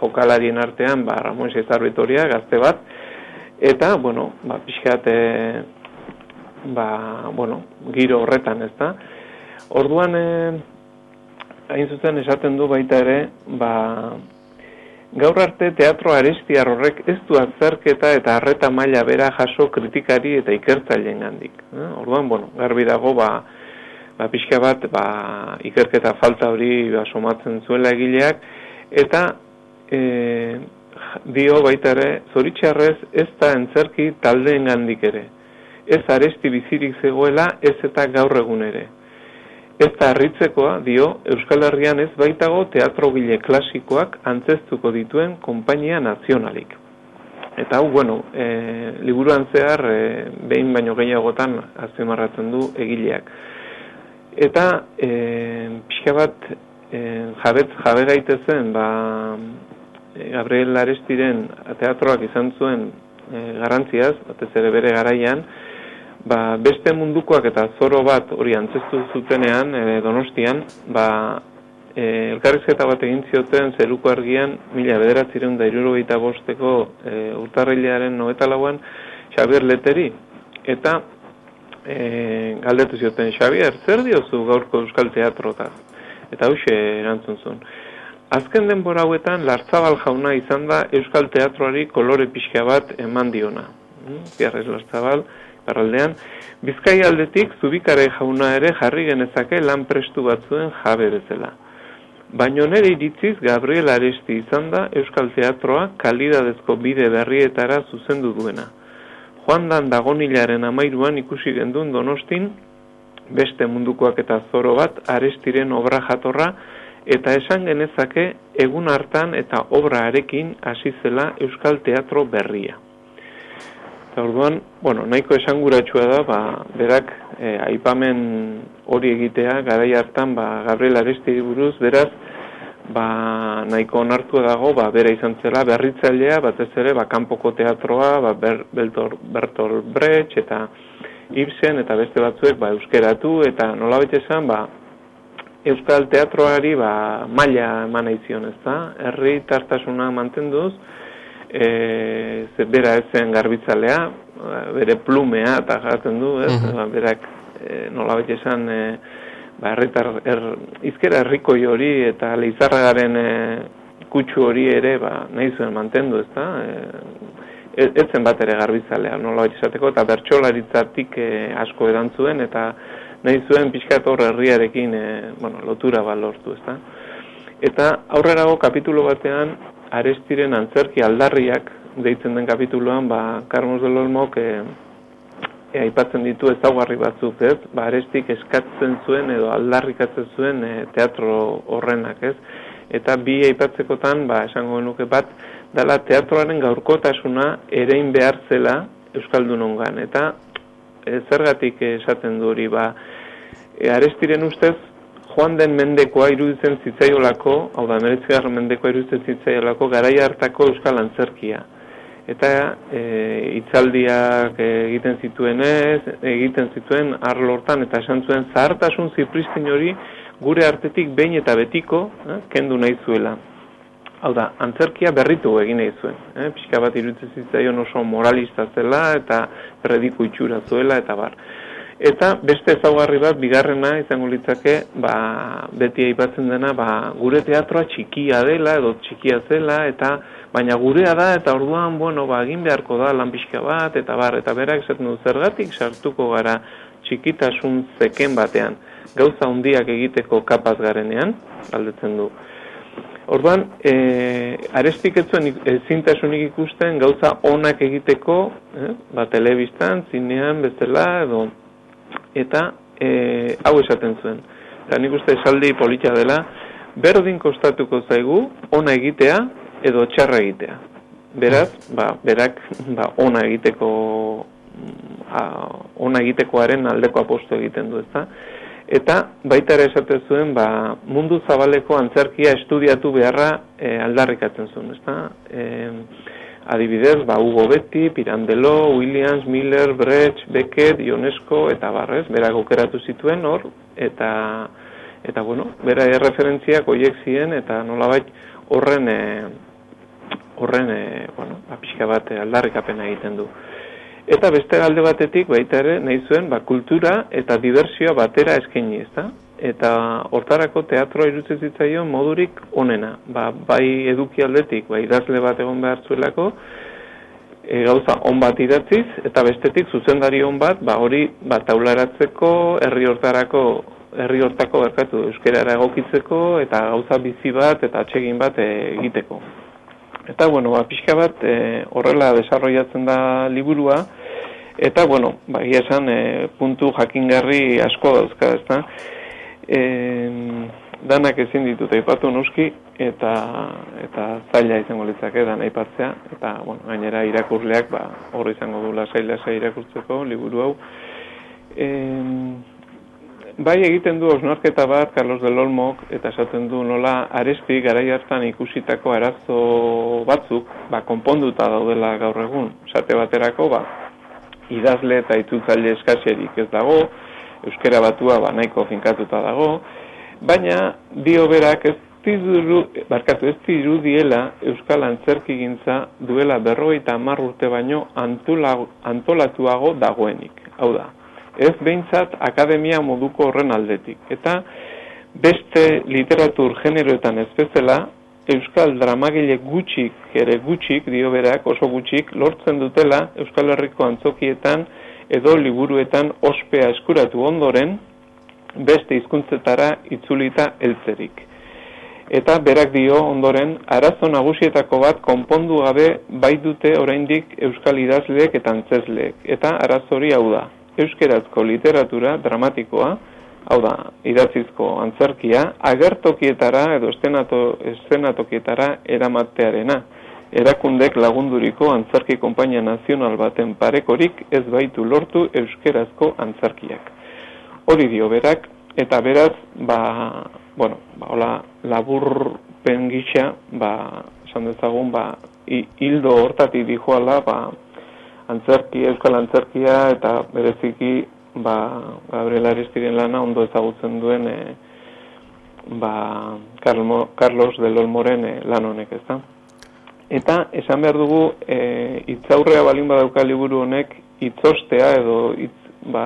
jokalarien artean, ba, Ramon Cesar Vitoria, gazte bat, eta, bueno, ba, pixkat, e, ba, bueno, giro horretan, ez da. Orduan, e, hain zuzen esaten du baita ere, ba, gaur arte teatro arestiar horrek ez du azerketa eta arreta maila bera jaso kritikari eta ikertzaileen gandik. Eh? Orduan, bueno, garbi dago, ba, ba, pixka bat, ba, ikerketa falta hori ba, somatzen zuela egileak, eta e, dio baita ere, zoritxarrez ez da entzerki taldeen gandik ere. Ez aresti bizirik zegoela, ez eta gaur egun ere. Ez da harritzekoa, dio, Euskal Herrian ez baitago teatrogile klasikoak antzeztuko dituen konpainia nazionalik. Eta hau, bueno, e, liburuan zehar, e, behin baino gehiagotan azpimarratzen du egileak. Eta, e, pixka bat, e, jabetz, jabe gaitezen, ba, Gabriel Arestiren teatroak izan zuen e, garrantziaz, batez ere bere garaian, ba, beste mundukoak eta zoro bat hori antzestu zutenean, e, donostian, ba, e, elkarrizketa bat egin zioten zeruko argian, mila bederatzireun da irurogeita bosteko e, urtarrilearen nogeta Xabier Leteri. Eta e, galdetu zioten, Xabier, zer diozu gaurko Euskal Teatrotaz? Eta hause erantzun zuen. Azken denbora hauetan, Lartzabal jauna izan da Euskal Teatroari kolore pixka bat eman diona. Mm, Biarrez Lartzabal, Barraldean, Bizkai aldetik zubikare jauna ere jarri genezake lan prestu batzuen jabe bezala. Baino nere iritziz Gabriel Aresti izan da Euskal Teatroa kalidadezko bide berrietara zuzendu duena. Joan dan dagonilaren amairuan ikusi gendun donostin, beste mundukoak eta zoro bat arestiren obra jatorra, eta esan genezake egun hartan eta obra arekin hasi zela Euskal Teatro berria. Eta orduan, bueno, nahiko esanguratsua da, ba, berak eh, aipamen hori egitea, garai hartan, ba, Gabriel Aresti buruz, beraz, ba, nahiko onartua dago, ba, bera izan zela berritzailea, batez ere, ba, kanpoko teatroa, ba, Ber, Bertol, Bertol Brecht, eta Ibsen, eta beste batzuek, ba, euskeratu, eta nola esan, ba, Euskal Teatroari, ba, maila eman aizion, ez da? Herri tartasuna mantenduz, e, ze bera ez zen garbitzalea, bere plumea eta jartzen du, ez? Mhm. Ba, berak e, nola esan, e, ba, herritar, er, izkera herrikoi hori eta leizarragaren e, kutsu hori ere, ba, nahi zuen mantendu, ez da? E, ez ez zen bat ere garbitzalea, nola esateko, eta bertxolaritzatik e, asko edan zuen, eta nahi zuen pixkat hor herriarekin e, bueno, lotura bat lortu, ez da? Eta aurrerago kapitulo batean, arestiren antzerki aldarriak deitzen den kapituluan, ba, Carlos del Olmok e, e, aipatzen ditu ezaugarri batzuk, ez? Ba, arestik eskatzen zuen edo aldarrikatzen zuen e, teatro horrenak, ez? Eta bi aipatzekotan, ba, esango nuke bat, dala teatroaren gaurkotasuna erein behar zela Euskaldunongan. Eta e, zergatik esaten du hori, ba, e, arestiren ustez, joan den mendekoa iruditzen zitzaiolako, hau da, meretzigarren mendekoa iruditzen zitzaiolako, garai hartako Euskal Antzerkia. Eta e, itzaldiak egiten zituenez, egiten zituen arlo hortan, eta esan zuen zahartasun zipristin hori gure artetik behin eta betiko eh, kendu nahi zuela. Hau da, antzerkia berritu egin nahi zuen. Eh? Pixka bat iruditzen zitzaion oso moralista zela eta prediku itxura zuela eta bar. Eta beste ezaugarri bat, bigarrena izango litzake, ba, beti aipatzen dena, ba, gure teatroa txikia dela, edo txikia zela, eta baina gurea da, eta orduan, bueno, ba, egin beharko da, lan pixka bat, eta bar, eta berak esaten zergatik sartuko gara txikitasun zeken batean, gauza hundiak egiteko kapaz garenean, galdetzen du. Orduan, e, arestik ez zuen ezintasunik ikusten gauza onak egiteko, eh? ba, telebistan, zinean, bezala, edo, eta e, hau esaten zuen. Eta nik uste esaldi politia dela, berdin kostatuko zaigu, ona egitea, edo txarra egitea. Beraz, ba, berak, ba, ona egiteko, a, ona egitekoaren aldeko aposto egiten du, ezta? Eta baita ere esaten zuen, ba, mundu zabaleko antzerkia estudiatu beharra e, aldarrikatzen zuen, ezta? E, adibidez, ba, Hugo Betty, Pirandello, Williams, Miller, Brecht, Beckett, Ionesco, eta barrez, berak aukeratu zituen hor, eta, eta bueno, bera erreferentziak oiek ziren, eta nolabait horren, e, horren, e, bueno, ba, pixka bat aldarrikapena egiten du. Eta beste alde batetik baita ere nahi zuen ba, kultura eta diversioa batera eskaini, ezta? Eta hortarako teatroa irutzen zitzaion modurik onena. Ba, bai eduki aldetik, bai idazle bat egon behar zuelako, e, gauza on bat idatziz, eta bestetik zuzendari on bat, ba, hori ba, taularatzeko, herri hortarako, herri hortako berkatu euskerara egokitzeko, eta gauza bizi bat eta atsegin bat egiteko. Eta, bueno, ba, pixka bat e, horrela desarrollatzen da liburua, eta, bueno, ba, esan e, puntu jakingarri asko dauzka, ezta? E, danak ezin ditut aipatu nuski, eta, eta zaila izango litzake dan aipatzea, eta, bueno, gainera irakurleak, ba, horri izango dula zaila irakurtzeko liburu hau. E, Bai egiten du osnarketa bat Carlos del Olmok eta esaten du nola aresti garai hartan ikusitako arazo batzuk ba, konponduta daudela gaur egun. Esate baterako ba, idazle eta itzultzaile eskaserik ez dago, euskera batua ba, nahiko finkatuta dago, baina dio berak ez dizuru, barkatu ez diela euskal antzerki gintza duela berrogeita hamar urte baino antolatuago dagoenik. Hau da, ez behintzat akademia moduko horren aldetik. Eta beste literatur generoetan ez bezala, Euskal dramagile gutxik, ere gutxik, dio berak, oso gutxik, lortzen dutela Euskal Herriko antzokietan edo liburuetan ospea eskuratu ondoren, beste hizkuntzetara itzulita heltzerik. Eta berak dio ondoren, arazo nagusietako bat konpondu gabe bai dute oraindik Euskal idazleek eta antzesleek. Eta arazori hau da, euskerazko literatura dramatikoa, hau da, idatzizko antzerkia, agertokietara edo estenato, estenatokietara eramatearena. Erakundek lagunduriko antzerki konpainia nazional baten parekorik ez baitu lortu euskerazko antzerkiak. Hori dio berak, eta beraz, ba, bueno, ba, hola, labur pengitxa, ba, esan dezagun, ba, hildo hortatik dijoala, ba, antzerki, euskal antzerkia eta bereziki ba, Gabriel Aristiren lana ondo ezagutzen duen e, ba, Carlos del Olmoren e, lan honek ez. Eta esan behar dugu e, itzaurrea balin badauka liburu honek itzostea edo itz, ba,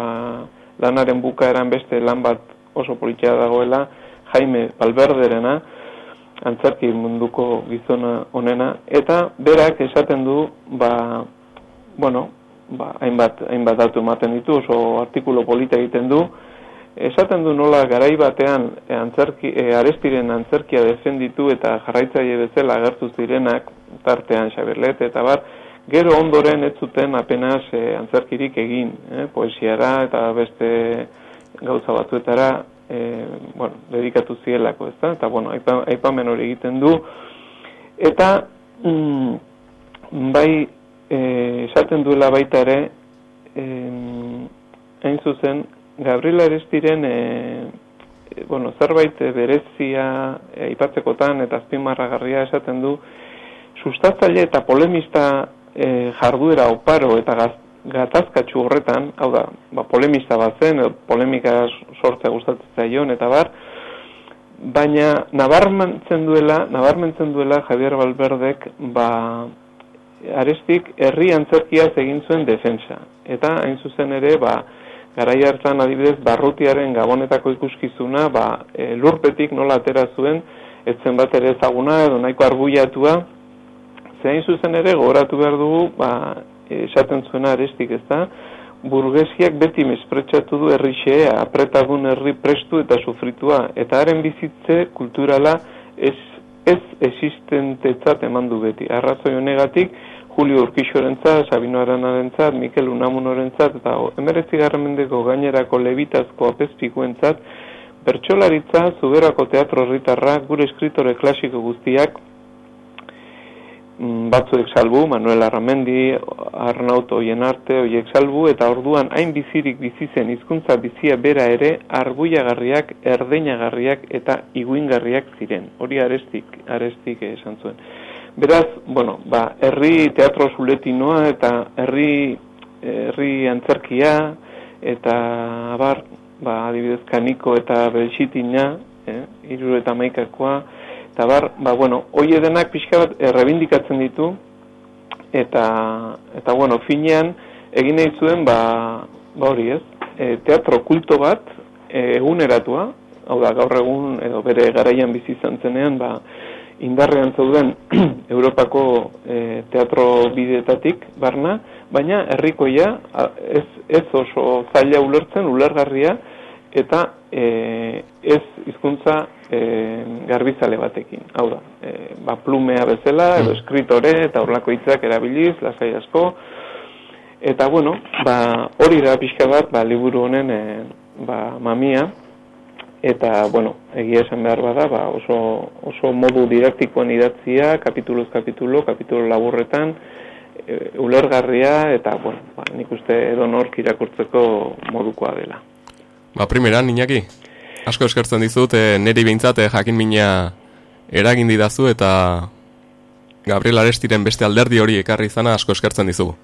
lanaren bukaeran beste lan bat oso politia dagoela Jaime Valverderena antzerki munduko gizona honena eta berak esaten du ba, bueno, ba, hainbat, hainbat datu ematen ditu, oso artikulo polita egiten du, esaten du nola garai batean e, antzerki, e, arestiren antzerkia defenditu eta jarraitzaile bezala agertu zirenak, tartean xaberlet eta bar, gero ondoren ez zuten apenas e, antzerkirik egin, eh, poesiara eta beste gauza batzuetara, e, bueno, dedikatu zielako, ez da? Eta, bueno, aipamen hori egiten du. Eta, mm, bai, esaten duela baita ere, hain zuzen, Gabriela Arestiren, e, bueno, zerbait berezia aipatzekotan eta azpimarragarria esaten du, sustatzaile eta polemista e, jarduera oparo eta gaz, gatazkatxu horretan, hau da, ba, polemista bat zen, polemika sortzea gustatzen zaion, eta bar, baina nabarmentzen duela, nabarmentzen duela Javier Valverdek, ba, arestik herri antzerkia egin zuen defensa. Eta hain zuzen ere, ba, garai hartan adibidez barrutiaren gabonetako ikuskizuna ba, e, lurpetik nola atera zuen etzen bat ere ezaguna edo nahiko arbuiatua zein zuzen ere gogoratu behar dugu ba, esaten zuena arestik ez da burgesiak beti mespretsatu du herrixe apretagun herri prestu eta sufritua. Eta haren bizitze kulturala ez, ez existentetzat eman du beti. Arrazoi honegatik Julio Urkixorentzat, Sabino Aranarentzat, Mikel Unamunorentzat eta emerezi mendeko gainerako levitazko apezpikuentzat, bertsolaritza, zuberako teatro herritarra, gure eskritore klasiko guztiak, batzuek salbu, Manuel Arramendi, Arnauto oien arte, oiek salbu, eta orduan hain bizirik bizizen hizkuntza bizia bera ere, arbuiagarriak, erdeinagarriak eta iguingarriak ziren. Hori arestik, arestik esan zuen. Beraz, bueno, ba, herri teatro zuletinoa eta herri herri antzerkia eta bar, ba, adibidez kaniko eta belxitina, eh, iru eta eta bar, ba, bueno, hoi denak pixka bat errebindikatzen ditu, eta, eta bueno, finean, egin nahi zuen, ba, ba hori ez, e, teatro kulto bat, e, eguneratua, hau da, gaur egun, edo bere garaian bizi izan zenean, ba, indarrean zauden (clears throat) Europako e, teatro bidetatik barna, baina herrikoia ez, ez oso zaila ulertzen, ulergarria, eta e, ez hizkuntza e, garbizale batekin. Hau da, e, ba, plumea bezala, edo eskritore, eta horlako hitzak erabiliz, lasai asko, eta bueno, ba, hori da pixka bat, ba, liburu honen e, ba, mamia, eta bueno, egia esan behar bada, ba, oso, oso modu didaktikoan idatzia, kapituluz kapitulo, kapitulo laburretan, ulergarria, eta bueno, ba, nik uste edo nork irakurtzeko modukoa dela. Ba, primera, Iñaki, asko eskertzen dizut, e, neri behintzat e, jakin mina eragin didazu, eta Gabriel Arestiren beste alderdi hori ekarri izana asko eskertzen dizugu.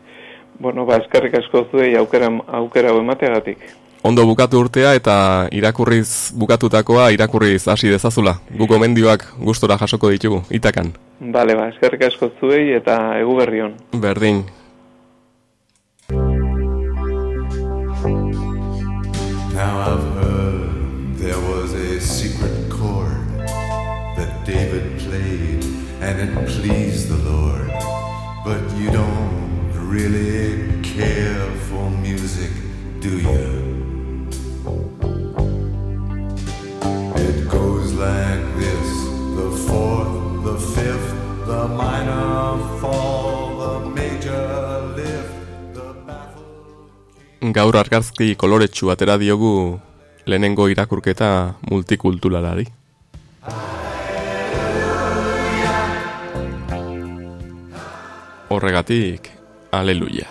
Bueno, ba, eskerrik asko zuei aukera, aukera emateagatik. Ondo bukatu urtea eta irakurriz bukatutakoa irakurriz hasi dezazula. Gu gomendioak gustora jasoko ditugu, itakan. Bale, ba, eskerrik asko zuei eta egu berri hon. Berdin. Now I've heard there was a secret chord that David played and it pleased the Lord. But you don't really care for music, do you? It goes like this the fourth, the fifth, the minor fall, Gaur argazki koloretsu atera diogu lehenengo irakurketa multikulturalari. Horregatik, aleluia.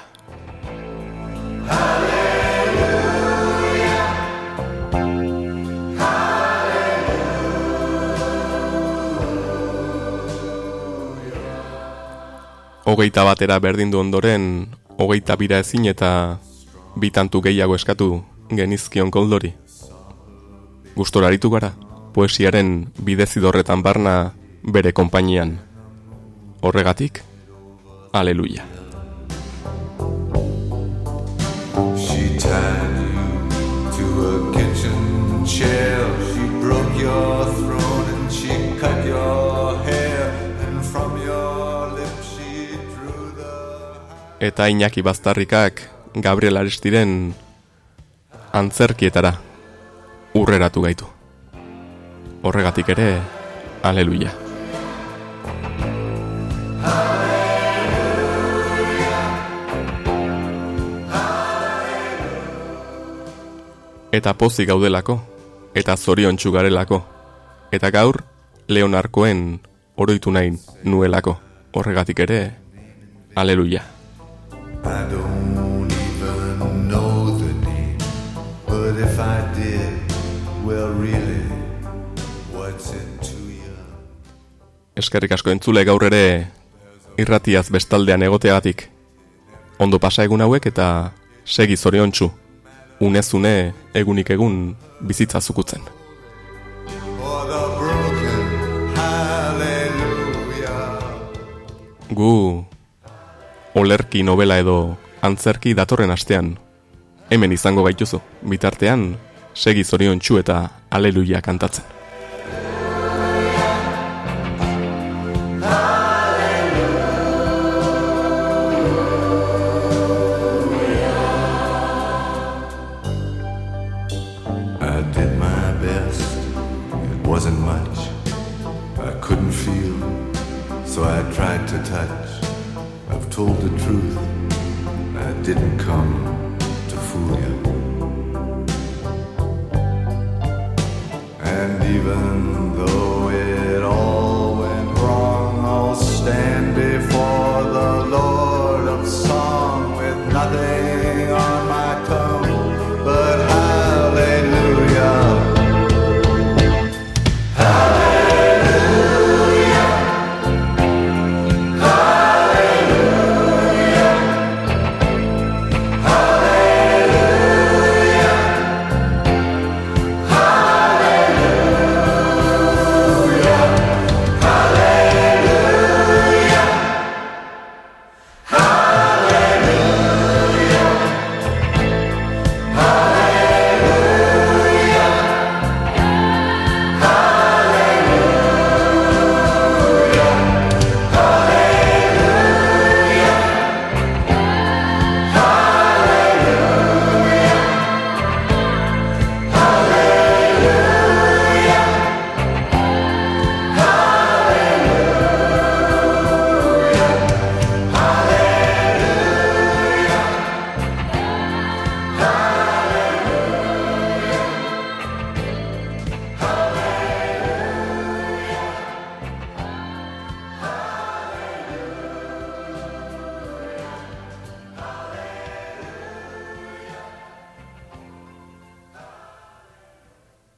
hogeita batera berdin du ondoren, hogeita bira ezin eta bitantu gehiago eskatu genizkion koldori. Gustoraritu gara, poesiaren bidezidorretan barna bere konpainian. Horregatik, aleluia. She tied you to a kitchen chair. She broke your throne and she cut your hair. And from your lips she drew the. Eta Iñaki Baztarrikak Gabriel Aristiren antzerkietara urreratu gaitu. Horregatik ere, aleluia. Eta pozik gaudelako, eta zorion garelako, eta gaur leonarkoen oroitu nahi nuelako, horregatik ere, aleluia. I don't well, really, what's it to you? Eskerrik asko entzule gaur ere irratiaz bestaldean egoteagatik. Ondo pasa egun hauek eta segi zoriontsu. Unezune egunik egun bizitza zukutzen. Gu olerki novela edo antzerki datorren astean hemen izango gaituzu. Bitartean, segi zorion txu eta aleluia kantatzen. Wasn't much. I couldn't feel, so I tried to touch. I've told the truth, I didn't come.